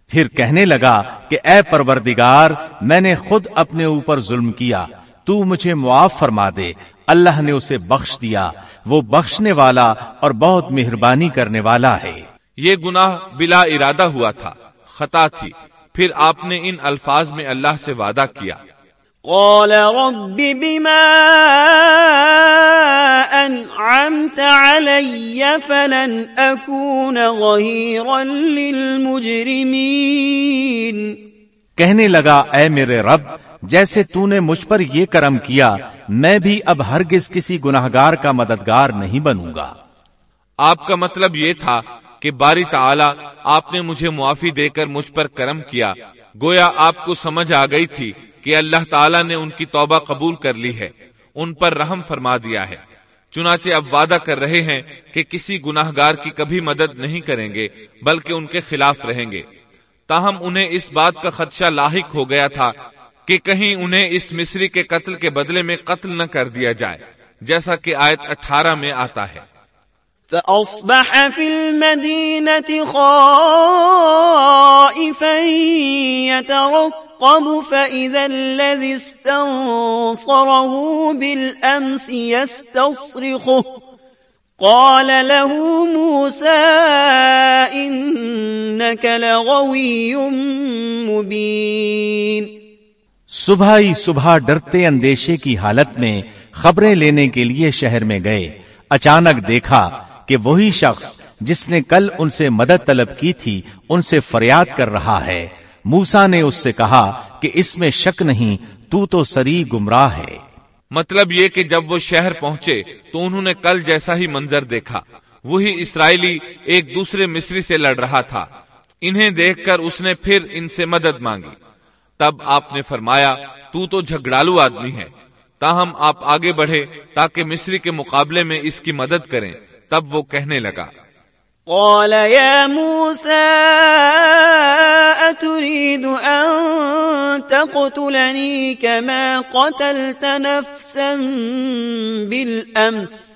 پھر کہنے لگا کہ اے پروردگار میں نے خود اپنے اوپر ظلم کیا تو مجھے معاف فرما دے اللہ نے اسے بخش دیا۔ وہ بخشنے والا اور بہت مہربانی کرنے والا ہے۔ یہ گناہ بلا ارادہ ہوا تھا خطا تھی۔ پھر آپ نے ان الفاظ میں اللہ سے وعدہ کیا۔ قال رب بما أنعمت علي فلن أكون ظهيرا للمجرمين۔ کہنے لگا اے میرے رب جیسے تو نے مجھ پر یہ کرم کیا، میں بھی اب ہرگز کسی گناہگار کا مددگار نہیں بنوں گا۔ آپ کا مطلب یہ تھا کہ باری تعالی آپ نے مجھے معافی دے کر مجھ پر کرم کیا۔ گویا آپ کو سمجھ آ گئی تھی کہ اللہ تعالیٰ نے ان کی توبہ قبول کر لی ہے، ان پر رحم فرما دیا ہے۔ چنانچہ اب وعدہ کر رہے ہیں کہ کسی گناہ گار کی کبھی مدد نہیں کریں گے، بلکہ ان کے خلاف رہیں گے۔ تاہم انہیں اس بات کا خدشہ لاحق ہو گیا تھا کہ کہیں انہیں اس مصری کے قتل کے بدلے میں قتل نہ کر دیا جائے، جیسا کہ آیت اٹھارہ میں آتا ہے۔ فأصبح في المدينة خائفا يترقب فإذا الذي استنصره بالأمس يستصرخه قال له موسى إنك لغوي مبين صبح ہی صبح ڈرتے اندیشے کی حالت میں خبریں لینے کے لیے شہر میں گئے۔ اچانک دیکھا کہ وہی شخص جس نے کل ان سے مدد طلب کی تھی، ان سے فریاد کر رہا ہے۔ موسا نے اس سے کہا کہ اس میں شک نہیں، تو تو سری گمراہ ہے۔ مطلب یہ کہ جب وہ شہر پہنچے تو انہوں نے کل جیسا ہی منظر دیکھا۔ وہی اسرائیلی ایک دوسرے مصری سے لڑ رہا تھا۔ انہیں دیکھ کر اس نے پھر ان سے مدد مانگی۔ تب آپ نے فرمایا تو تو جھگڑالو آدمی ہے تاہم آپ آگے بڑھے تاکہ مصری کے مقابلے میں اس کی مدد کریں۔ تب وہ کہنے لگا۔ قال يا موسى أتريد أن تقتلني كما قتلت نفسا بالأمس؟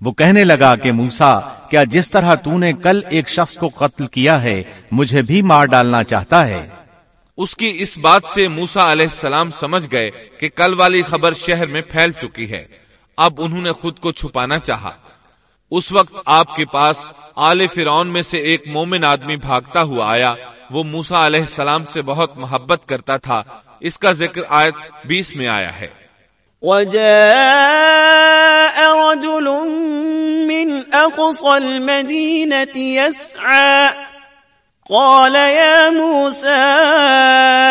وہ کہنے لگا کہ موسا کیا جس طرح تو نے کل ایک شخص کو قتل کیا ہے مجھے بھی مار ڈالنا چاہتا ہے؟ اس کی اس بات سے موسا علیہ السلام سمجھ گئے کہ کل والی خبر شہر میں پھیل چکی ہے۔ اب انہوں نے خود کو چھپانا چاہا۔ اس وقت آپ کے پاس آل فرعون میں سے ایک مومن آدمی بھاگتا ہوا آیا۔ وہ موسا علیہ السلام سے بہت محبت کرتا تھا۔ اس کا ذکر آیت بیس میں آیا ہے۔ وجاء رجل من أقصى المدينة يسعى قال يا موسى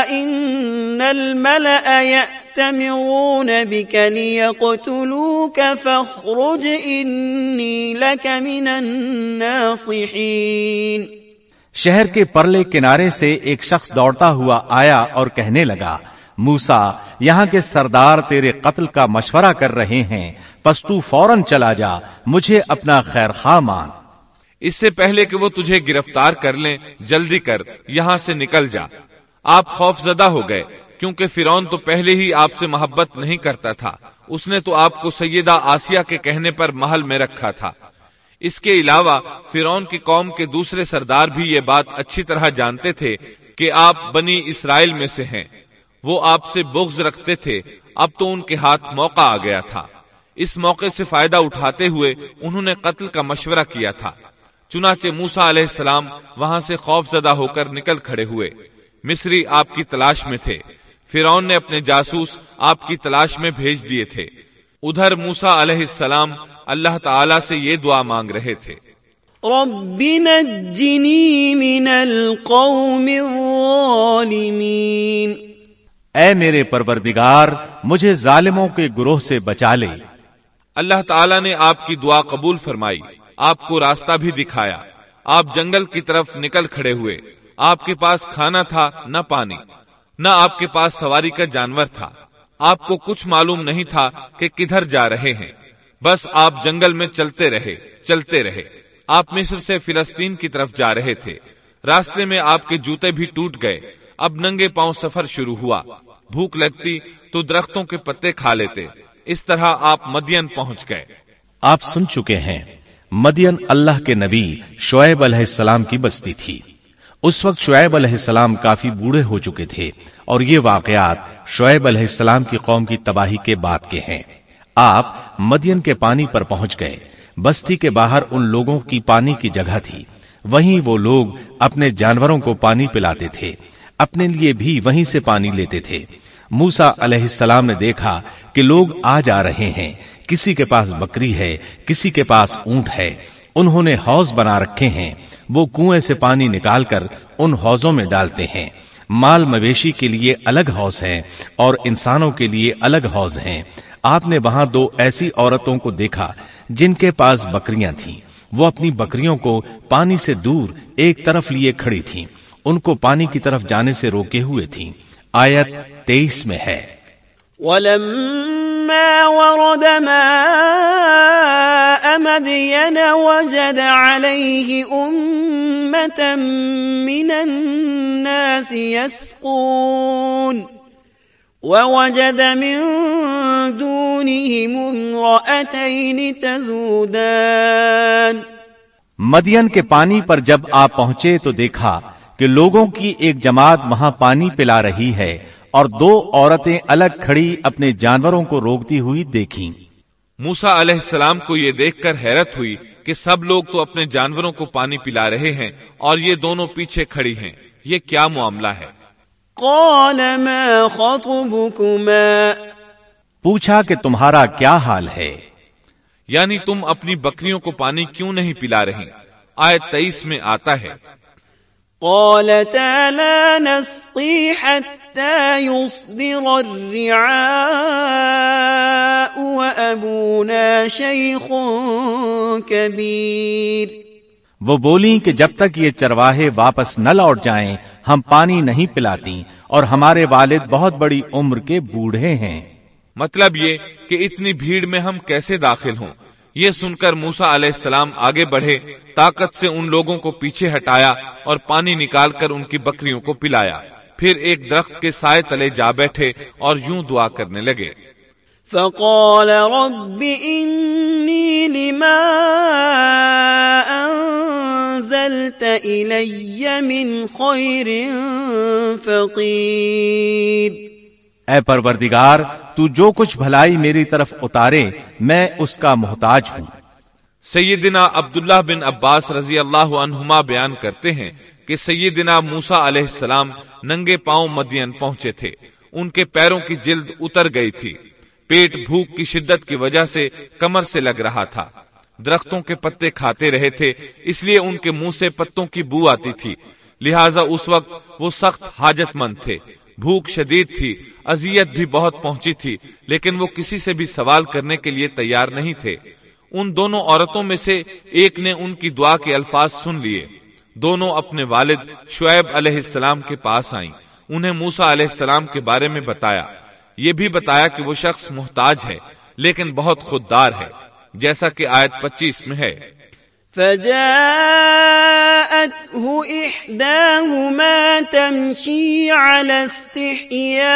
إن الملأ يأتمرون بك ليقتلوك فاخرج إني لك من الناصحين. شہر کے پرلے کنارے سے ایک شخص دوڑتا ہوا آیا اور کہنے لگا، موسا، یہاں کے سردار تیرے قتل کا مشورہ کر رہے ہیں، پس تو فوراً چلا جا، مجھے اپنا خیر خواہ مان اس سے پہلے کہ وہ تجھے گرفتار کر لیں، جلدی کر، یہاں سے نکل جا۔ آپ خوف زدہ ہو گئے، کیونکہ فرون تو پہلے ہی آپ سے محبت نہیں کرتا تھا۔ اس نے تو آپ کو سیدہ آسیہ کے کہنے پر محل میں رکھا تھا۔ اس کے علاوہ فرون کی قوم کے دوسرے سردار بھی یہ بات اچھی طرح جانتے تھے کہ آپ بنی اسرائیل میں سے ہیں۔ وہ آپ سے بغض رکھتے تھے۔ اب تو ان کے ہاتھ موقع آ گیا تھا۔ اس موقع سے فائدہ اٹھاتے ہوئے انہوں نے قتل کا مشورہ کیا تھا۔ چنانچہ موسا علیہ السلام وہاں سے خوف زدہ ہو کر نکل کھڑے ہوئے۔ مصری آپ کی تلاش میں تھے۔ فرعون نے اپنے جاسوس آپ کی تلاش میں بھیج دیے تھے۔ ادھر موسا علیہ السلام اللہ تعالی سے یہ دعا مانگ رہے تھے۔ رب نجنی من القوم الظالمین۔ اے میرے پروردگار مجھے ظالموں کے گروہ سے بچا لے۔ اللہ تعالیٰ نے آپ کی دعا قبول فرمائی۔ آپ کو راستہ بھی دکھایا۔ آپ جنگل کی طرف نکل کھڑے ہوئے۔ آپ کے پاس کھانا تھا، نہ پانی۔ نہ آپ کے پاس سواری کا جانور تھا۔ آپ کو کچھ معلوم نہیں تھا کہ کدھر جا رہے ہیں۔ بس آپ جنگل میں چلتے رہے چلتے رہے۔ آپ مصر سے فلسطین کی طرف جا رہے تھے۔ راستے میں آپ کے جوتے بھی ٹوٹ گئے۔ اب ننگے پاؤں سفر شروع ہوا۔ بھوک لگتی تو درختوں کے پتے کھا لیتے۔ اس طرح آپ مدین پہنچ گئے۔ آپ سن چکے ہیں۔ مدین اللہ کے نبی شعیب علیہ السلام کی بستی تھی۔ اس وقت شعیب علیہ السلام کافی بوڑھے ہو چکے تھے اور یہ واقعات شعیب علیہ السلام کی قوم کی تباہی کے بعد کے ہیں۔ آپ مدین کے پانی پر پہنچ گئے۔ بستی کے باہر ان لوگوں کی پانی کی جگہ تھی۔ وہیں وہ لوگ اپنے جانوروں کو پانی پلاتے تھے۔ اپنے لیے بھی وہیں سے پانی لیتے تھے۔ موسا علیہ السلام نے دیکھا کہ لوگ آ جا رہے ہیں۔ کسی کے پاس بکری ہے، کسی کے پاس اونٹ ہے، انہوں نے حوض بنا رکھے ہیں، وہ کنویں سے پانی نکال کر ان حوضوں میں ڈالتے ہیں۔ مال مویشی کے لیے الگ حوض ہے اور انسانوں کے لیے الگ حوض ہیں۔ آپ نے وہاں دو ایسی عورتوں کو دیکھا جن کے پاس بکریاں تھیں۔ وہ اپنی بکریوں کو پانی سے دور ایک طرف لیے کھڑی تھیں۔ ان کو پانی کی طرف جانے سے روکے ہوئے تھیں۔ آیت تیئیس میں ہے۔ ولما ورد ماء مدين وجد عليه أمة من الناس يسقون ووجد من دونهم امرأتين تزودان مدین کے پانی پر جب آپ پہنچے تو دیکھا کہ لوگوں کی ایک جماعت وہاں پانی پلا رہی ہے۔ اور دو عورتیں الگ کھڑی اپنے جانوروں کو روکتی ہوئی دیکھی موسا علیہ السلام کو یہ دیکھ کر حیرت ہوئی کہ سب لوگ تو اپنے جانوروں کو پانی پلا رہے ہیں اور یہ دونوں پیچھے کھڑی ہیں۔ یہ کیا معاملہ ہے؟ قال ما خطبكما؟ پوچھا کہ تمہارا کیا حال ہے؟ یعنی تم اپنی بکریوں کو پانی کیوں نہیں پلا رہی؟ آیت تیئیس میں آتا ہے۔ قالتا لا نسقي حتى يصدر الرعاء وأبونا شيخ كبير۔ وہ بولی کہ جب تک یہ چرواہے واپس نہ لوٹ جائیں ہم پانی نہیں پلاتی اور ہمارے والد بہت بڑی عمر کے بوڑھے ہیں۔ مطلب یہ کہ اتنی بھیڑ میں ہم کیسے داخل ہوں؟ یہ سن کر موسا علیہ السلام آگے بڑھے طاقت سے ان لوگوں کو پیچھے ہٹایا اور پانی نکال کر ان کی بکریوں کو پلایا۔ پھر ایک درخت کے سائے تلے جا بیٹھے اور یوں دعا کرنے لگے۔ فقال رب إني لما أنزلت إلي من خير فقير۔ اے پروردگار تو جو کچھ بھلائی میری طرف اتارے میں اس کا محتاج ہوں۔ سیدنا عبداللہ بن عباس رضی اللہ عنہما بیان کرتے ہیں کہ سیدنا موسا علیہ السلام ننگے پاؤں مدین پہنچے تھے۔ ان کے پیروں کی جلد اتر گئی تھی۔ پیٹ بھوک کی شدت کی وجہ سے کمر سے لگ رہا تھا۔ درختوں کے پتے کھاتے رہے تھے، اس لیے ان کے منہ سے پتوں کی بو آتی تھی۔ لہٰذا اس وقت وہ سخت حاجت مند تھے۔ بھوک شدید تھی، اذیت بھی بہت پہنچی تھی، لیکن وہ کسی سے بھی سوال کرنے کے لیے تیار نہیں تھے۔ ان دونوں عورتوں میں سے ایک نے ان کی دعا کے الفاظ سن لیے۔ دونوں اپنے والد شعیب علیہ السلام کے پاس آئیں۔ انہیں موسا علیہ السلام کے بارے میں بتایا۔ یہ بھی بتایا کہ وہ شخص محتاج ہے، لیکن بہت خوددار ہے، جیسا کہ آیت پچیس میں ہے۔ فجاءته إحداهما تمشي على استحياء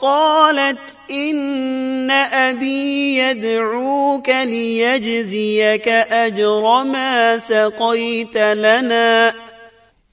قالت إن أبي يدعوك ليجزيك أجر ما سقيت لنا۔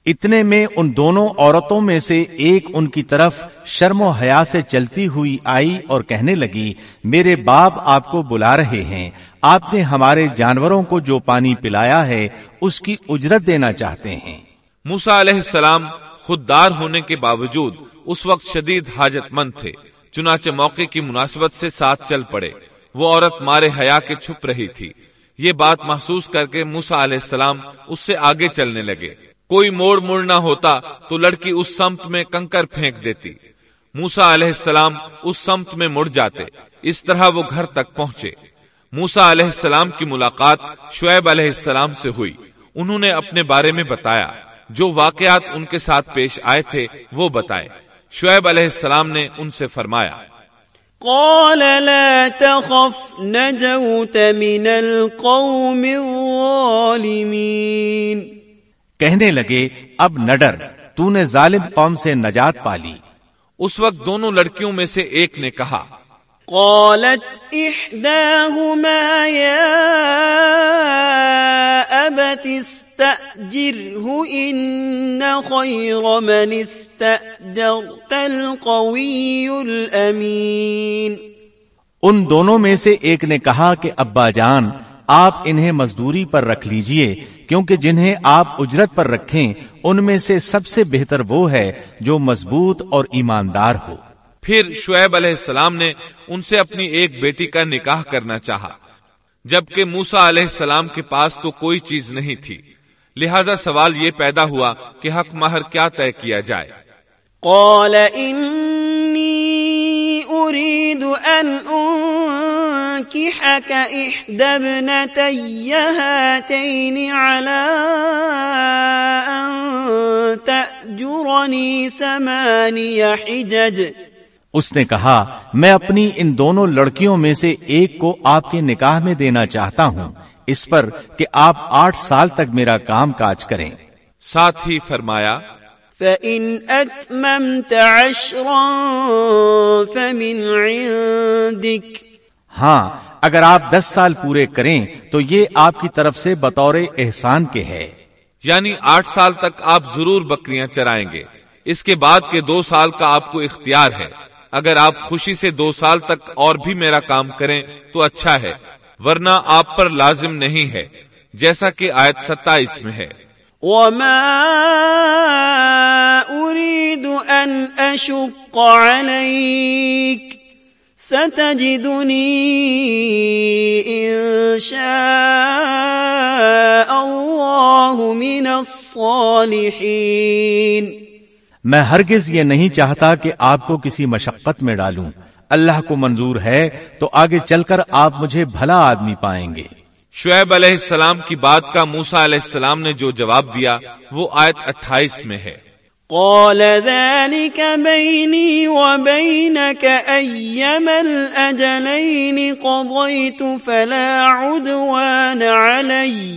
اتنے میں ان دونوں عورتوں میں سے ایک ان کی طرف شرم و حیا سے چلتی ہوئی آئی اور کہنے لگی میرے باپ آپ کو بلا رہے ہیں۔ آپ نے ہمارے جانوروں کو جو پانی پلایا ہے اس کی اجرت دینا چاہتے ہیں۔ موسا علیہ السلام خوددار ہونے کے باوجود اس وقت شدید حاجت مند تھے۔ چنانچہ موقع کی مناسبت سے ساتھ چل پڑے۔ وہ عورت مارے حیا کے چھپ رہی تھی۔ یہ بات محسوس کر کے موسا علیہ السلام اس سے آگے چلنے لگے۔ کوئی موڑ مڑنا ہوتا تو لڑکی اس سمت میں کنکر پھینک دیتی۔ موسا علیہ السلام اس سمت میں مڑ جاتے۔ اس طرح وہ گھر تک پہنچے۔ موسا علیہ السلام کی ملاقات شعیب علیہ السلام سے ہوئی۔ انہوں نے اپنے بارے میں بتایا۔ جو واقعات ان کے ساتھ پیش آئے تھے وہ بتائے شعیب علیہ السلام نے ان سے فرمایا قال لا تخف نجوت من القوم الظالمين کہنے لگے اب نہ ڈر تو نے ظالم قوم سے نجات پالی اس وقت دونوں لڑکیوں میں سے ایک نے کہا قالت احداهما يا ابت استأجره ان خير من استأجرت القوي الامين ان دونوں میں سے ایک نے کہا کہ ابا جان آپ انہیں مزدوری پر رکھ لیجیے کیونکہ جنہیں آپ اجرت پر رکھیں ان میں سے سب سے بہتر وہ ہے جو مضبوط اور ایماندار ہو۔ پھر شعیب علیہ السلام نے ان سے اپنی ایک بیٹی کا نکاح کرنا چاہا جبکہ موسا علیہ السلام کے پاس تو کوئی چیز نہیں تھی۔ لہذا سوال یہ پیدا ہوا کہ حق مہر کیا طے کیا جائے۔ قال انی اريد ان انكحك احدى ابنتي هاتين على ان تأجرني ثماني حجج۔ اس نے کہا میں اپنی ان دونوں لڑکیوں میں سے ایک کو آپ کے نکاح میں دینا چاہتا ہوں۔ اس پر کہ آپ آٹھ سال تک میرا کام کاج کریں۔ ساتھ ہی فرمایا فَإِنْ أَتْمَمْتَ عَشْرًا فَمِنْ عِنْدِكَ۔ ہاں اگر آپ دس سال پورے کریں تو یہ آپ کی طرف سے بطور احسان کے ہے۔ یعنی آٹھ سال تک آپ ضرور بکریاں چرائیں گے۔ اس کے بعد کے دو سال کا آپ کو اختیار ہے۔ اگر آپ خوشی سے دو سال تک اور بھی میرا کام کریں تو اچھا ہے۔ ورنہ آپ پر لازم نہیں ہے جیسا کہ آیت ستائیس میں ہے۔ وما أريد أن أشق عليك ستجدني إن شاء الله من الصالحين۔ میں ہرگز یہ نہیں چاہتا کہ آپ کو کسی مشقت میں ڈالوں۔ اللہ کو منظور ہے تو آگے چل کر آپ مجھے بھلا آدمی پائیں گے۔ شعیب علیہ السلام کی بات کا موسا علیہ السلام نے جو جواب دیا وہ آیت اٹھائیس میں ہے۔ قال ذلك بيني وبينك أيما الأجلين قضيت فلا عدوان علي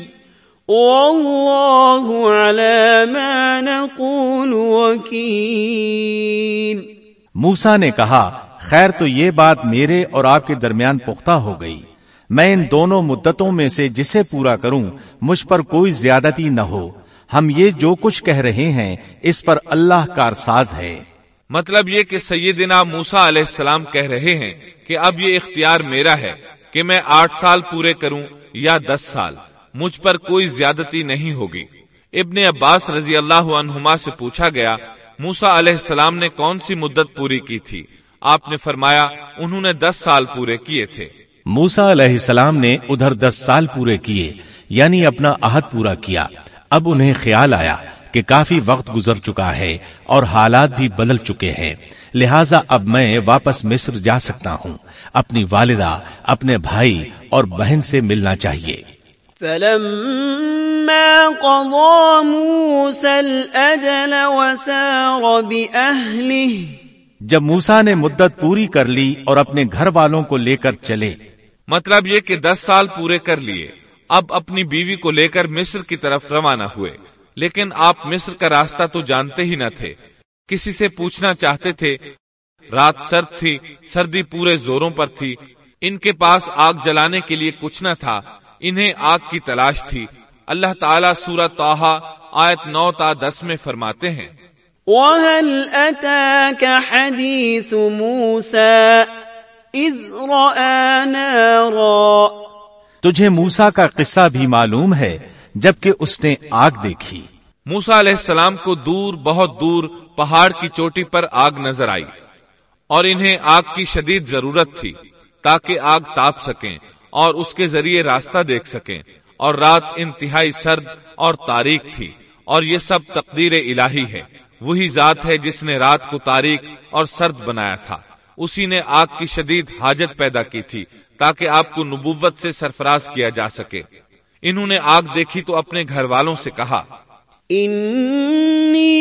والله على ما نقول وكيل۔ موسا نے کہا خیر تو یہ بات میرے اور آپ کے درمیان پختہ ہو گئی۔ میں ان دونوں مدتوں میں سے جسے پورا کروں، مجھ پر کوئی زیادتی نہ ہو۔ ہم یہ جو کچھ کہہ رہے ہیں، اس پر اللہ کارساز ہے۔ مطلب یہ کہ سیدنا موسا علیہ السلام کہہ رہے ہیں کہ اب یہ اختیار میرا ہے کہ میں آٹھ سال پورے کروں یا دس سال، مجھ پر کوئی زیادتی نہیں ہوگی۔ ابن عباس رضی اللہ عنہما سے پوچھا گیا موسا علیہ السلام نے کون سی مدت پوری کی تھی؟ آپ نے فرمایا انہوں نے دس سال پورے کیے تھے۔ موسا علیہ السلام نے ادھر دس سال پورے کیے یعنی اپنا عہد پورا کیا۔ اب انہیں خیال آیا کہ کافی وقت گزر چکا ہے اور حالات بھی بدل چکے ہیں۔ لہٰذا اب میں واپس مصر جا سکتا ہوں۔ اپنی والدہ اپنے بھائی اور بہن سے ملنا چاہیے۔ فلما قضى موسى الأجل وسار بأهله جب موسا نے مدت پوری کر لی اور اپنے گھر والوں کو لے کر چلے۔ مطلب یہ کہ دس سال پورے کر لیے۔ اب اپنی بیوی کو لے کر مصر کی طرف روانہ ہوئے۔ لیکن آپ مصر کا راستہ تو جانتے ہی نہ تھے۔ کسی سے پوچھنا چاہتے تھے۔ رات سرد تھی، سردی پورے زوروں پر تھی۔ ان کے پاس آگ جلانے کے لیے کچھ نہ تھا۔ انہیں آگ کی تلاش تھی۔ اللہ تعالیٰ سورت توحا آیت نو تا دس میں فرماتے ہیں۔ وهل أتاك حديث موسى إذ رأى نارا تجھے موسا کا قصہ بھی معلوم ہے جبکہ اس نے آگ دیکھی۔ موسا علیہ السلام کو دور بہت دور پہاڑ کی چوٹی پر آگ نظر آئی اور انہیں آگ کی شدید ضرورت تھی تاکہ آگ تاپ سکیں اور اس کے ذریعے راستہ دیکھ سکیں اور رات انتہائی سرد اور تاریخ تھی اور یہ سب تقدیر الہی ہے۔ وہی ذات ہے جس نے رات کو تاریخ اور سرد بنایا تھا۔ اسی نے آگ کی شدید حاجت پیدا کی تھی تاکہ آپ کو نبوت سے سرفراز کیا جا سکے۔ انہوں نے آگ دیکھی تو اپنے گھر والوں سے کہا انی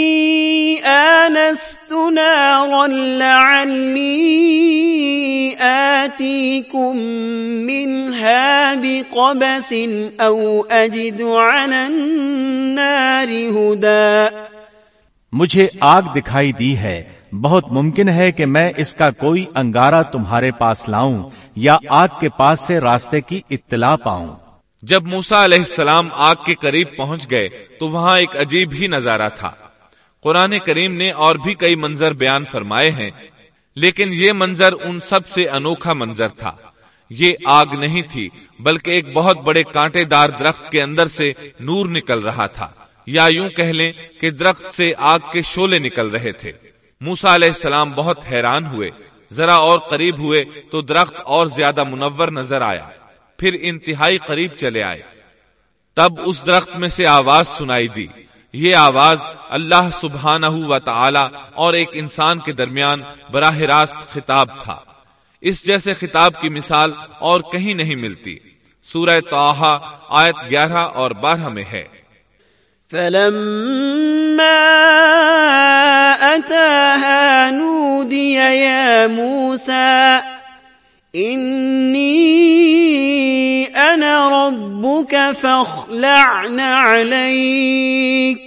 آنست نارا لعلی آتیکم منها بقبس او اجد على النار هدى مجھے آگ دکھائی دی ہے۔ بہت ممکن ہے کہ میں اس کا کوئی انگارہ تمہارے پاس لاؤں یا آگ کے پاس سے راستے کی اطلاع پاؤں۔ جب موسا علیہ السلام آگ کے قریب پہنچ گئے تو وہاں ایک عجیب ہی نظارہ تھا۔ قرآن کریم نے اور بھی کئی منظر بیان فرمائے ہیں، لیکن یہ منظر ان سب سے انوکھا منظر تھا۔ یہ آگ نہیں تھی، بلکہ ایک بہت بڑے کانٹے دار درخت کے اندر سے نور نکل رہا تھا۔ یا یوں کہہ لیں کہ درخت سے آگ کے شولے نکل رہے تھے۔ موسا علیہ السلام بہت حیران ہوئے۔ ذرا اور قریب ہوئے تو درخت اور زیادہ منور نظر آیا۔ پھر انتہائی قریب چلے آئے۔ تب اس درخت میں سے آواز سنائی دی۔ یہ آواز اللہ سبحانہ و تعالی اور ایک انسان کے درمیان براہ راست خطاب تھا۔ اس جیسے خطاب کی مثال اور کہیں نہیں ملتی۔ سورہ توحا آیت گیارہ اور بارہ میں ہے۔ فلما أتاها نودي يا موسى، إني أنا ربك فاخلعن عليك،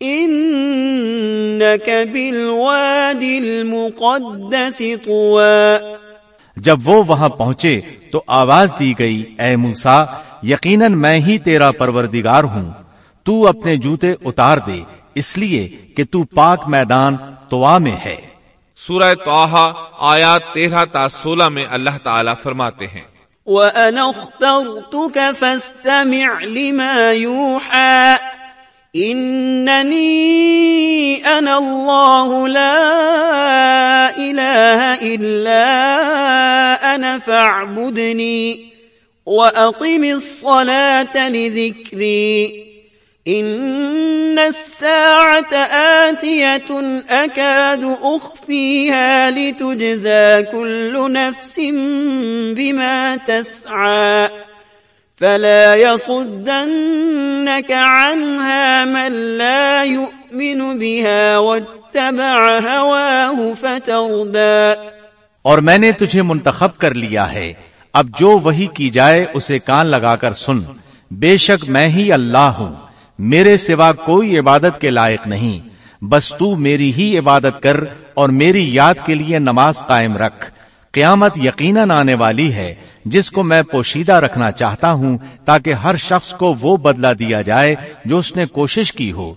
إنك بالواد المقدس طوى. جب وہ وہاں پہنچے تو آواز دی گئی، اے موسا یقیناً میں ہی تیرا پروردگار ہوں۔ تو اپنے جوتے اتار دے اس لیے کہ تو پاک میدان توا میں ہے۔ سورہ توحا آیات تیرہ تا سولہ میں اللہ تعالیٰ فرماتے ہیں۔ وَأَنَا اخْتَرْتُكَ فَاسْتَمِعْ لِمَا يُوحَى إِنَّنِي أَنَا اللَّهُ لَا إِلَهَ إِلَّا أَنَا فَاعْبُدْنِي وَأَقِمِ الصَّلَاةَ لِذِكْرِي۔ ان الساعة آتية اكاد اخفيها لتجزى كل نفس بما تسعى فلا يصدنك عنها من لا يؤمن بها واتبع هواه فتردى اور میں نے تجھے منتخب کر لیا ہے۔ اب جو وہی کی جائے اسے کان لگا کر سن۔ بے شک میں ہی اللہ ہوں۔ میرے سوا کوئی عبادت کے لائق نہیں۔ بس تو میری ہی عبادت کر اور میری یاد کے لیے نماز قائم رکھ۔ قیامت یقیناً آنے والی ہے، جس کو میں پوشیدہ رکھنا چاہتا ہوں، تاکہ ہر شخص کو وہ بدلہ دیا جائے جو اس نے کوشش کی ہو۔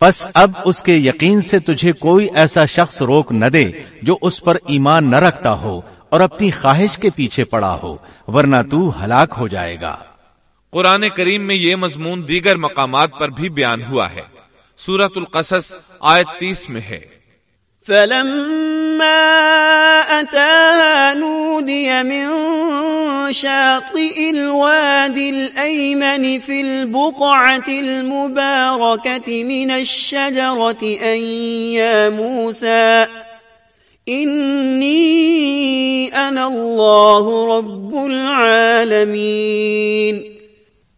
بس اب اس کے یقین سے تجھے کوئی ایسا شخص روک نہ دے جو اس پر ایمان نہ رکھتا ہو اور اپنی خواہش کے پیچھے پڑا ہو، ورنہ تو ہلاک ہو جائے گا۔ قرآن کریم میں یہ مضمون دیگر مقامات پر بھی بیان ہوا ہے۔ سورت القصص آیت تیس میں ہے۔ فلما أتاها نودي من شاطئ الواد الأيمن في البقعة المباركة من الشجرة أن يا موسى، إني أنا الله رب العالمين۔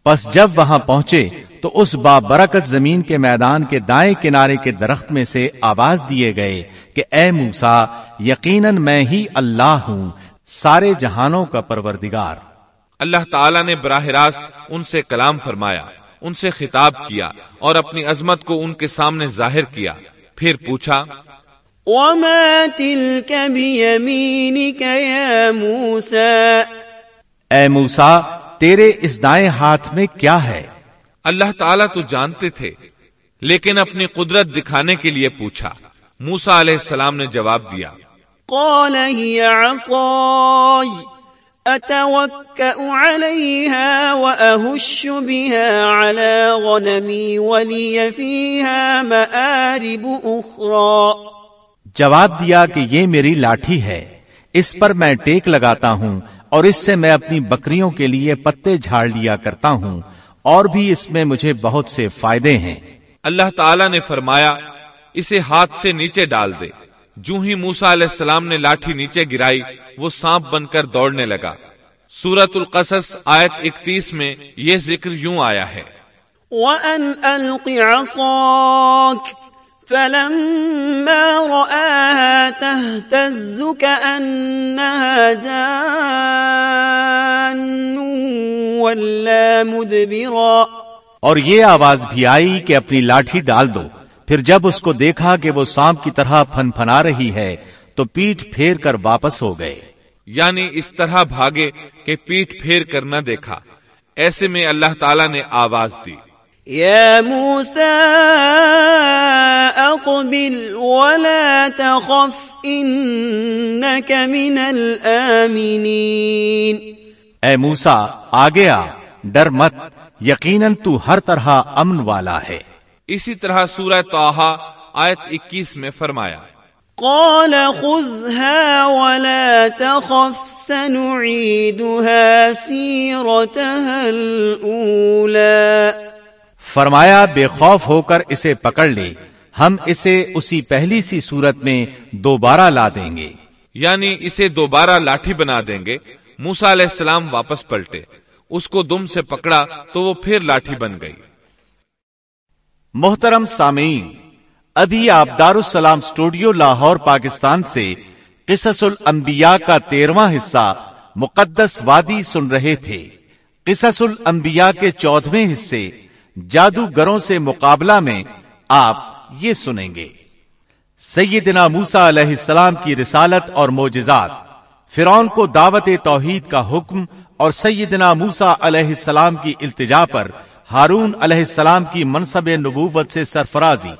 پس جب وہاں پہنچے تو اس با برکت زمین کے میدان کے دائیں کنارے کے درخت میں سے آواز دیے گئے کہ اے موسا یقیناً میں ہی اللہ ہوں سارے جہانوں کا پروردگار۔ اللہ تعالیٰ نے براہ راست ان سے کلام فرمایا ان سے خطاب کیا اور اپنی عظمت کو ان کے سامنے ظاہر کیا۔ پھر پوچھا وما تلك بيمينك يا موسى؟ اے موسا تیرے اس دائیں ہاتھ میں کیا ہے؟ اللہ تعالیٰ تو جانتے تھے لیکن اپنی قدرت دکھانے کے لیے پوچھا۔ موسا علیہ السلام نے جواب دیا۔ قال هي عصاي اتوكأ عليها واهش بها على غنمي ولي فيها مآرب اخرى جواب دیا کہ یہ میری لاٹھی ہے اس پر میں ٹیک لگاتا ہوں اور اس سے میں اپنی بکریوں کے لیے پتے جھاڑ لیا کرتا ہوں اور بھی اس میں مجھے بہت سے فائدے ہیں۔ اللہ تعالیٰ نے فرمایا اسے ہاتھ سے نیچے ڈال دے۔ جو ہی موسا علیہ السلام نے لاٹھی نیچے گرائی وہ سانپ بن کر دوڑنے لگا۔ سورت القصص آیت اکتیس میں یہ ذکر یوں آیا ہے۔ وَأَنْ أَلْقِ عَصَاكَ فلما رآها تهتز كأنها جان ولا مدبرا۔ اور یہ آواز بھی آئی کہ اپنی لاٹھی ڈال دو۔ پھر جب اس کو دیکھا کہ وہ سانپ کی طرح پھن پھنا رہی ہے تو پیٹ پھیر کر واپس ہو گئے۔ یعنی اس طرح بھاگے کہ پیٹ پھیر کر نہ دیکھا۔ ایسے میں اللہ تعالیٰ نے آواز دی۔ يا موسى أقبل ولا تخف إنك من الآمنين. اے موسا آگے آ ڈر مت یقیناً تو ہر طرح امن والا ہے۔ اسی طرح سورہ توحا آیت اکیس میں فرمایا قال خذها ولا تخف سنعيدها سيرتها الأولى۔ فرمایا بے خوف ہو کر اسے پکڑ لے۔ ہم اسے اسی پہلی سی صورت میں دوبارہ لا دیں گے۔ یعنی اسے دوبارہ لاٹھی بنا دیں گے۔ موسا علیہ السلام واپس پلٹے۔ اس کو دم سے پکڑا تو وہ پھر لاٹھی بن گئی۔ محترم سامعین ابھی آپ دارالسلام اسٹوڈیو لاہور پاکستان سے قصص الانبیاء کا تیرواں حصہ مقدس وادی سن رہے تھے۔ قصص الانبیاء کے چودہویں حصے جادوگروں سے مقابلہ میں آپ یہ سنیں گے۔ سیدنا موسا علیہ السلام کی رسالت اور موجزات فرعون کو دعوت توحید کا حکم اور سیدنا موسا علیہ السلام کی التجا پر ہارون علیہ السلام کی منصب نبوت سے سرفرازی۔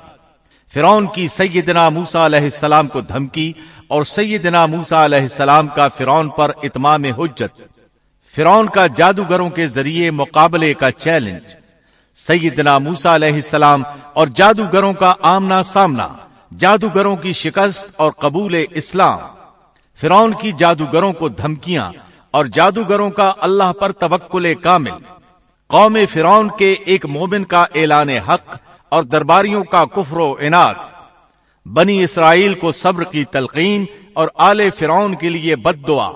فرعون کی سیدنا موسا علیہ السلام کو دھمکی اور سیدنا موسا علیہ السلام کا فرعون پر اتمام حجت۔ فرعون کا جادوگروں کے ذریعے مقابلے کا چیلنج۔ سیدنا موسا علیہ السلام اور جادوگروں کا آمنا سامنا، جادوگروں کی شکست اور قبول اسلام۔ فرعون کی جادوگروں کو دھمکیاں اور جادوگروں کا اللہ پر توکل کامل۔ قوم فرعون کے ایک مومن کا اعلان حق اور درباریوں کا کفر و انعد بنی اسرائیل کو صبر کی تلقین اور آل فرعون کے لیے بد دعا۔